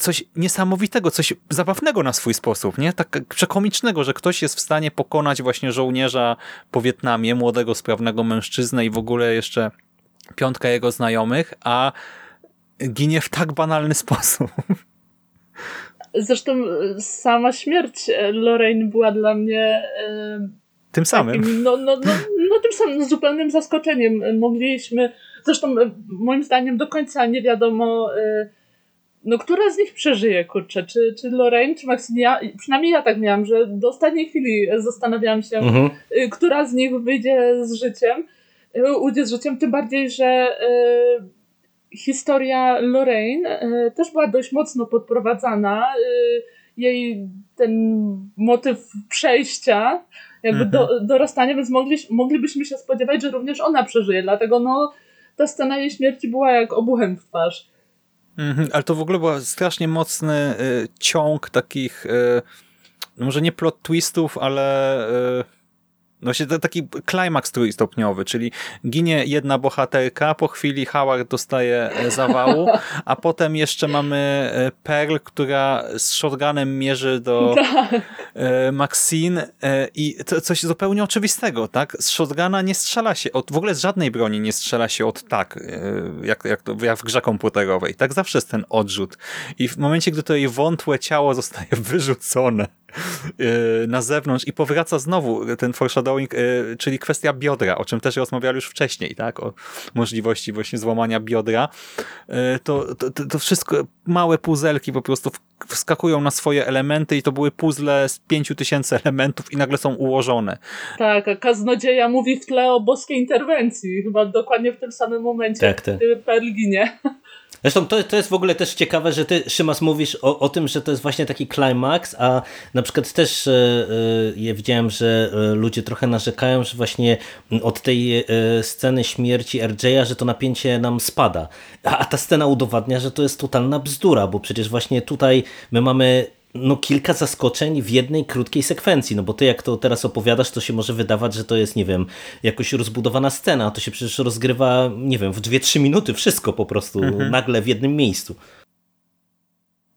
coś niesamowitego, coś zabawnego na swój sposób, nie? Tak przekomicznego, że ktoś jest w stanie pokonać właśnie żołnierza po Wietnamie, młodego, sprawnego mężczyznę i w ogóle jeszcze piątka jego znajomych, a ginie w tak banalny sposób. Zresztą e, sama śmierć e, Lorraine była dla mnie e, tym samym. Takim, no, no, no, no tym samym zupełnym zaskoczeniem. Mogliśmy, zresztą moim zdaniem do końca nie wiadomo no która z nich przeżyje, kurczę, czy, czy Lorraine, czy Maximia, przynajmniej ja tak miałam, że do ostatniej chwili zastanawiałam się, mhm. Y, która z nich wyjdzie z życiem, y, ujdzie z życiem, tym bardziej, że y, historia Lorraine y, też była dość mocno podprowadzana, y, jej ten motyw przejścia, jakby mhm. do, dorastania, więc mogli, moglibyśmy się spodziewać, że również ona przeżyje, dlatego no ta scena jej śmierci była jak obuchem w twarz. Mhm, ale to w ogóle był strasznie mocny y, ciąg takich, y, no może nie plot twistów, ale y, no się taki klimaks trójstopniowy, czyli ginie jedna bohaterka, po chwili Howard dostaje e, zawału, a potem jeszcze mamy e, Pearl, która z shotgunem mierzy do tak. E, Maxine i to coś zupełnie oczywistego, tak? Z shotguna nie strzela się, od, w ogóle z żadnej broni nie strzela się od tak, jak, jak, to, jak w grze komputerowej. Tak zawsze jest ten odrzut. I w momencie, gdy to jej wątłe ciało zostaje wyrzucone E, na zewnątrz i powraca znowu ten foreshadowing, e, czyli kwestia biodra, o czym też rozmawiali już wcześniej, tak? O możliwości właśnie złamania biodra. E, to, to, to wszystko, małe puzelki po prostu wskakują na swoje elementy i to były puzzle z pięciu tysięcy elementów i nagle są ułożone. Tak, a kaznodzieja mówi w tle o boskiej interwencji, chyba dokładnie w tym samym momencie, tak, tak. Perliginie. Zresztą to, to jest w ogóle też ciekawe, że ty, Szymas, mówisz o, o tym, że to jest właśnie taki climax, a na przykład też e, e, ja widziałem, że e, ludzie trochę narzekają, że właśnie od tej sceny śmierci RJ'a, że to napięcie nam spada. A, a ta scena udowadnia, że to jest totalna bzdura, bo przecież właśnie tutaj my mamy no, kilka zaskoczeń w jednej krótkiej sekwencji, no bo ty jak to teraz opowiadasz, to się może wydawać, że to jest, nie wiem, jakoś rozbudowana scena, a to się przecież rozgrywa, nie wiem, w 2-3 minuty wszystko po prostu mhm. nagle w jednym miejscu.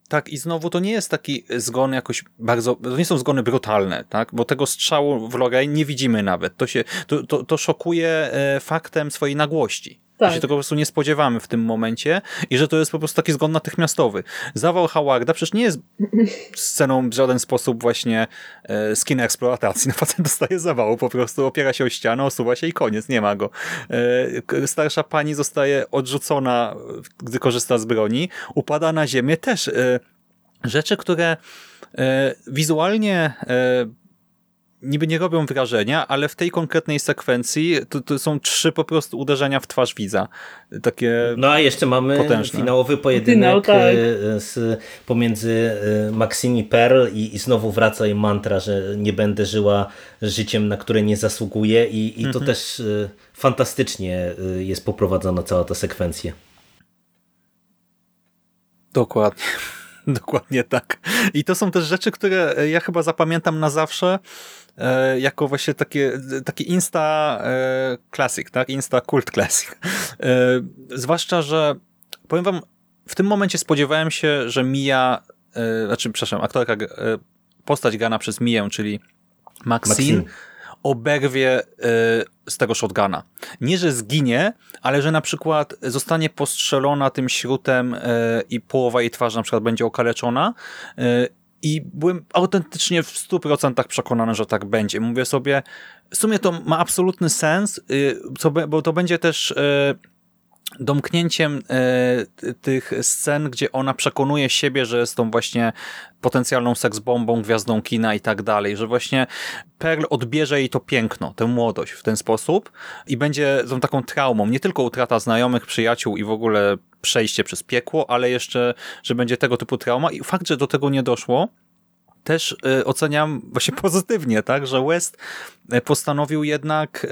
Tak, i znowu to nie jest taki zgon jakoś bardzo, to nie są zgony brutalne, tak, bo tego strzału w Lorraine nie widzimy nawet. To się, to, to, to szokuje e, faktem swojej nagłości. Tak. Że się tego po prostu nie spodziewamy w tym momencie i że to jest po prostu taki zgon natychmiastowy. Zawał Howarda przecież nie jest sceną w żaden sposób właśnie e, skin eksploatacji. No facet dostaje zawału, po prostu opiera się o ścianę, osuwa się i koniec, nie ma go. E, starsza pani zostaje odrzucona, gdy korzysta z broni, upada na ziemię też. E, rzeczy, które e, wizualnie e, niby nie robią wrażenia, ale w tej konkretnej sekwencji to, to, są trzy po prostu uderzenia w twarz widza. Takie No a jeszcze mamy potężne. finałowy pojedynek Finał, tak. E, z, pomiędzy e, Maxine i Pearl i, i, znowu wraca jej mantra, że nie będę żyła życiem, na które nie zasługuję i, i to mhm. też e, fantastycznie jest poprowadzona cała ta sekwencja. Dokładnie. Dokładnie tak. I to są też rzeczy, które ja chyba zapamiętam na zawsze, E, jako właśnie takie, taki insta e, classic, tak? Insta cult classic. E, zwłaszcza, że powiem wam, w tym momencie spodziewałem się, że Mia, znaczy, przepraszam, aktorka, postać grana przez Mię, czyli Maxine, Maxine. oberwie z tego shotguna. Nie, że zginie, ale że na przykład zostanie postrzelona tym śrutem i połowa jej twarzy na przykład będzie okaleczona i byłem autentycznie w 100% przekonany, że tak będzie. Mówię sobie, w sumie to ma absolutny sens, y, bo to będzie też y, domknięciem y, tych scen, gdzie ona przekonuje siebie, że jest tą właśnie potencjalną seksbombą, gwiazdą kina i tak dalej, że właśnie Pearl odbierze jej to piękno, tę młodość w ten sposób i będzie tą taką traumą, nie tylko utrata znajomych, przyjaciół i w ogóle przejście przez piekło, ale jeszcze, że będzie tego typu trauma. I fakt, że do tego nie doszło, też y, oceniam właśnie pozytywnie, tak, że West y, postanowił jednak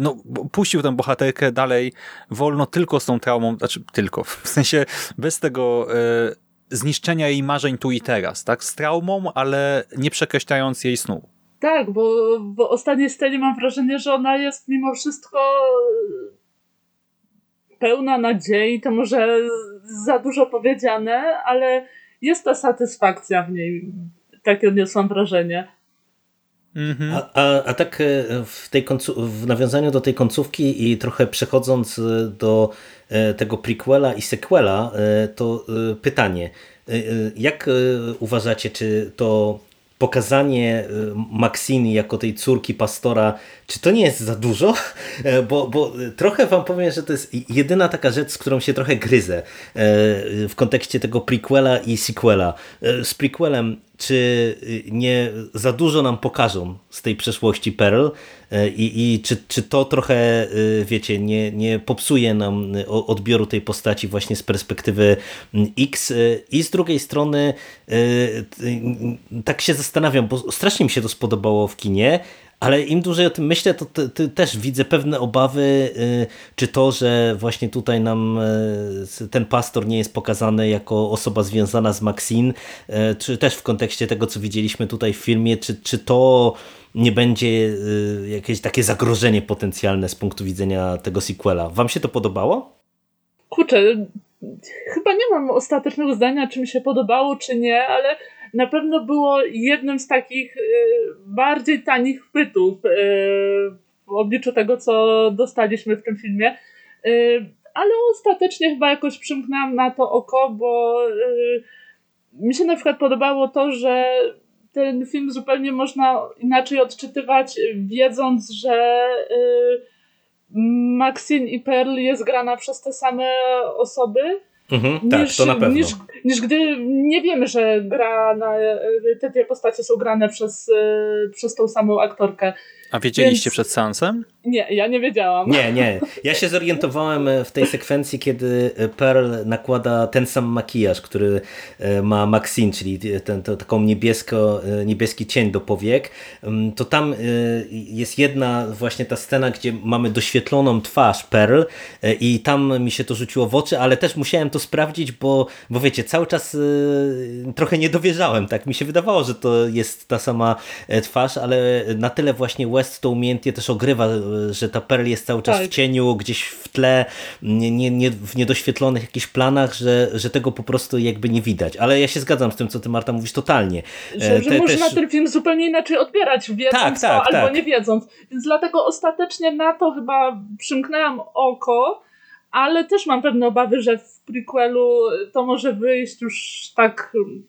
no, puścił tę bohaterkę dalej wolno tylko z tą traumą, znaczy tylko, w sensie bez tego zniszczenia jej marzeń tu i teraz, tak, z traumą, ale nie przekreślając jej snu. Tak, bo w ostatniej scenie mam wrażenie, że ona jest mimo wszystko pełna nadziei, to może za dużo powiedziane, ale jest ta satysfakcja w niej. Takie odniosłam wrażenie. Mhm. A, a, a tak e, w, tej końcu, w nawiązaniu do tej końcówki i trochę przechodząc e, do e, tego prequela i sequela, to pytanie. Jak uważacie, czy to pokazanie Maxini jako tej córki pastora, czy to nie jest za dużo? Bo, bo trochę wam powiem, że to jest jedyna taka rzecz, z którą się trochę gryzę w kontekście tego prequela i sequela. Z prequelem czy y, nie za dużo nam pokażą z tej przeszłości Pearl y, i, i czy, czy to trochę, y, wiecie, nie, nie popsuje nam odbioru tej postaci właśnie z perspektywy mm, X i z drugiej strony tak się zastanawiam, bo strasznie mi się to spodobało w kinie, ale im dłużej o tym myślę, to te, te, też widzę pewne obawy, y, czy to, że właśnie tutaj nam y, ten pastor nie jest pokazany jako osoba związana z Maxine, y, czy też w kontekście tego, co widzieliśmy tutaj w filmie, czy, czy to nie będzie jakieś takie zagrożenie potencjalne z punktu widzenia tego sequela. Wam się to podobało? Kurczę, chyba nie mam ostatecznego zdania, czy mi się podobało, czy nie, ale na pewno było jednym z takich y, bardziej tanich chwytów y, w obliczu tego, co dostaliśmy w tym filmie. Y, ale ostatecznie chyba jakoś przymknęłam na to oko, bo mi się na przykład podobało to, że ten film zupełnie można inaczej odczytywać, wiedząc, że Maxine i Pearl jest grana przez te same osoby Mhm, tak, niż, to na pewno. Niż, niż gdy nie wiemy, że gra na, te dwie postacie są grane przez, e, przez tą samą aktorkę. A wiedzieliście Więc... przed seansem? Nie, ja nie wiedziałam. Nie, nie. Ja się zorientowałem e, w tej sekwencji, kiedy e, Pearl nakłada ten sam makijaż, który e, ma Maxine, czyli ten, to, taką niebiesko, niebieski cień do powiek. Mm, to tam jest jedna właśnie ta scena, gdzie mamy doświetloną twarz Pearl i tam mi się to rzuciło w oczy, ale też musiałem to sprawdzić, bo, bo wiecie, cały czas trochę nie dowierzałem, tak mi się wydawało, że to jest ta sama twarz, ale na tyle właśnie West to umiejętnie też ogrywa, że ta Pearl jest cały czas Tak. w cieniu, gdzieś w tle, nie, nie, nie, w niedoświetlonych jakichś planach, że, że tego po prostu jakby nie widać. Ale ja się zgadzam z tym, co ty Marta mówisz totalnie. Że, E, że te- można też- ten film zupełnie inaczej odbierać, wiedząc Tak, to tak, albo tak. nie wiedząc. Więc dlatego ostatecznie na to chyba przymknęłam oko, ale też mam pewne obawy, że w prequelu to może wyjść już tak mm,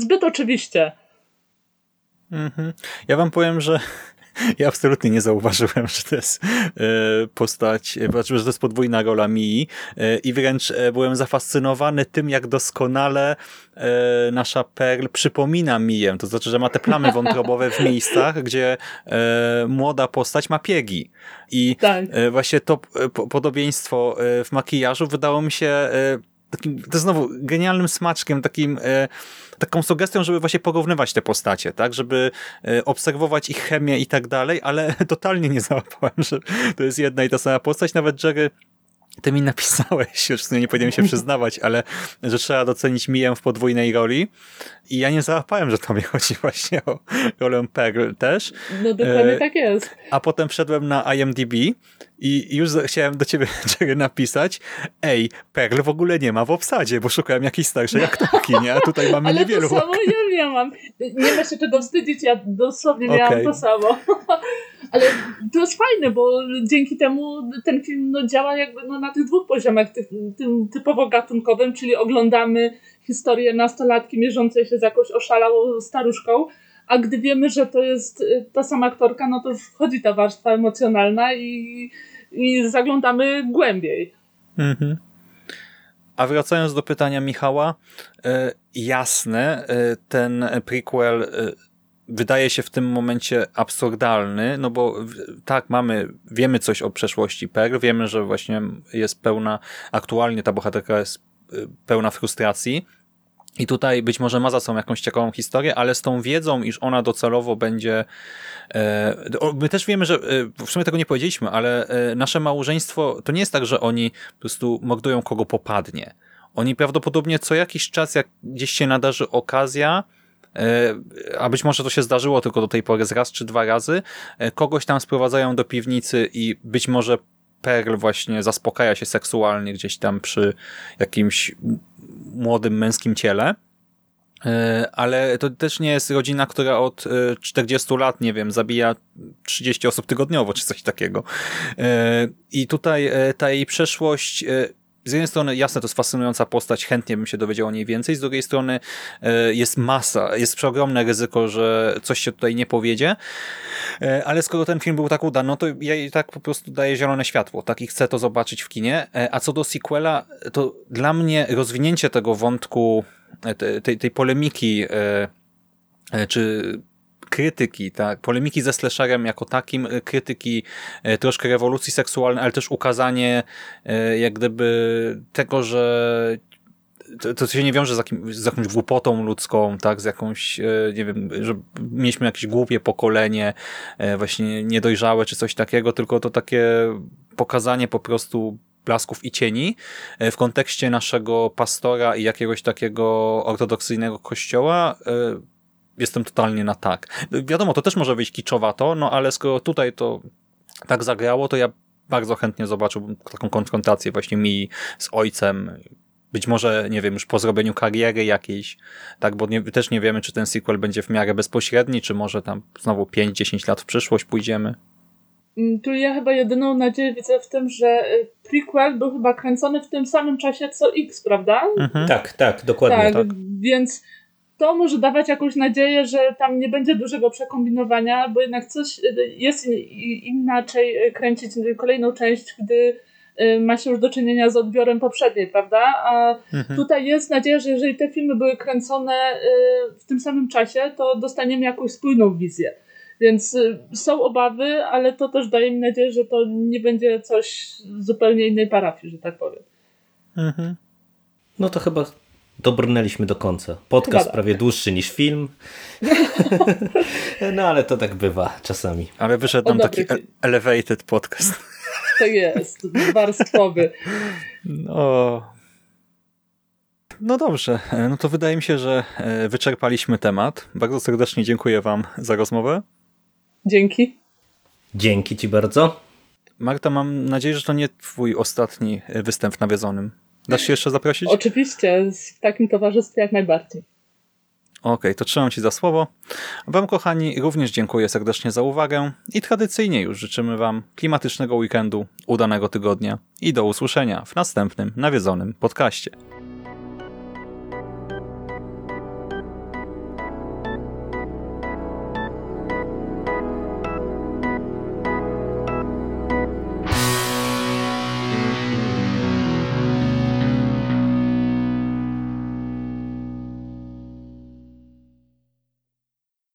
zbyt oczywiście. Mhm. Ja wam powiem, że ja absolutnie nie zauważyłem, że to jest e, postać, e, znaczy, że to jest podwójna rola Mii e, i wręcz byłem zafascynowany tym, jak doskonale nasza Pearl przypomina Miję. To znaczy, że ma te plamy wątrobowe w miejscach, gdzie młoda postać ma piegi. I Tak. Właśnie to po- podobieństwo w makijażu wydało mi się takim, to znowu genialnym smaczkiem, takim, e, taką sugestią, żeby właśnie porównywać te postacie, tak, żeby e, obserwować ich chemię i tak dalej, ale totalnie nie załapałem, że to jest jedna i ta sama postać, nawet Jerry ty mi napisałeś, już nie powinienem się przyznawać, ale że trzeba docenić Miję w podwójnej roli i ja nie załapałem, że to mi chodzi właśnie o rolę Pearl też. No dokładnie E, tak jest. A potem wszedłem na IMDb i już chciałem do ciebie Jerry, napisać ej, Pearl w ogóle nie ma w obsadzie, bo szukałem jakiejś starszej aktorki, nie? A tutaj mamy Ale niewielu. to samo ja miałam. Nie ma się czego wstydzić, ja dosłownie miałam Okej. to samo. Ale to jest fajne, bo dzięki temu ten film no, działa jakby no, na tych dwóch poziomach, tych, tym typowo gatunkowym, czyli oglądamy historię nastolatki mierzącej się z jakąś oszalałą staruszką, a gdy wiemy, że to jest y, ta sama aktorka, no to wchodzi ta warstwa emocjonalna i, i zaglądamy głębiej. Mhm. A wracając do pytania Michała, e, jasne, e, ten prequel wydaje się w tym momencie absurdalny, no bo tak, mamy, wiemy coś o przeszłości Pearl, wiemy, że właśnie jest pełna, aktualnie ta bohaterka jest pełna frustracji, i tutaj być może ma za sobą jakąś ciekawą historię, ale z tą wiedzą, iż ona docelowo będzie. E, my też wiemy, że e, w sumie tego nie powiedzieliśmy, ale e, nasze małżeństwo to nie jest tak, że oni po prostu mordują kogo popadnie. Oni prawdopodobnie co jakiś czas, jak gdzieś się nadarzy okazja, a być może to się zdarzyło tylko do tej pory z raz czy dwa razy, kogoś tam sprowadzają do piwnicy i być może Pearl właśnie zaspokaja się seksualnie gdzieś tam przy jakimś młodym męskim ciele. E, Ale to też nie jest rodzina, która od e, 40 lat, nie wiem, zabija 30 osób tygodniowo, czy coś takiego. E, I tutaj e, ta jej przeszłość, e, z jednej strony, jasne, to jest fascynująca postać, chętnie bym się dowiedział o niej więcej, z drugiej strony e, jest masa, jest przeogromne ryzyko, że coś się tutaj nie powiedzie, E, ale skoro ten film był tak udany, no to ja jej tak po prostu daję zielone światło, tak i chcę to zobaczyć w kinie. E, A co do sequela, to dla mnie rozwinięcie tego wątku, te- tej, tej polemiki, czy krytyki, tak, polemiki ze slasherem jako takim, e, krytyki e, troszkę rewolucji seksualnej, ale też ukazanie e, jak gdyby tego, że to, to się nie wiąże z, jakim, z jakąś głupotą ludzką, tak, z jakąś, nie wiem, że mieliśmy jakieś głupie pokolenie, właśnie niedojrzałe czy coś takiego, tylko to takie pokazanie po prostu blasków i cieni w kontekście naszego pastora i jakiegoś takiego ortodoksyjnego kościoła jestem totalnie na tak. Wiadomo, to też może być kiczowato, no ale skoro tutaj to tak zagrało, to ja bardzo chętnie zobaczyłbym taką konfrontację właśnie mi z ojcem, być może, nie wiem, już po zrobieniu kariery jakiejś, tak, bo nie, też nie wiemy, czy ten sequel będzie w miarę bezpośredni, czy może tam znowu 5-10 lat w przyszłość pójdziemy. Mm, Tu ja chyba jedyną nadzieję widzę w tym, że y, prequel był chyba kręcony w tym samym czasie co X, prawda? Mhm. Tak, tak, dokładnie. tak, tak. więc to może dawać jakąś nadzieję, że tam nie będzie dużego przekombinowania, bo jednak coś y, jest inaczej kręcić kolejną część, gdy y, ma się już do czynienia z odbiorem poprzedniej, prawda? A Mhm. tutaj jest nadzieja, że jeżeli te filmy były kręcone y, w tym samym czasie, to dostaniemy jakąś spójną wizję. Więc są obawy, ale to też daje mi nadzieję, że to nie będzie coś zupełnie innej parafii, że tak powiem. Mhm. No to chyba dobrnęliśmy do końca. Podcast Chyba tak. prawie dłuższy niż film. no ale to tak bywa czasami. Ale wyszedł nam taki elevated podcast. Tak jest, warstwowy. No. No dobrze, e, no to wydaje mi się, że e, wyczerpaliśmy temat. Bardzo serdecznie dziękuję Wam za rozmowę. Dzięki. Dzięki Ci bardzo. Marta, mam nadzieję, że to nie Twój ostatni e, występ w nawiedzonym. Dasz się jeszcze zaprosić? Oczywiście, w takim towarzystwie jak najbardziej. Okej, to trzymam Ci za słowo. Wam, kochani, również dziękuję serdecznie za uwagę i tradycyjnie już życzymy Wam klimatycznego weekendu, udanego tygodnia i do usłyszenia w następnym nawiedzonym podcaście.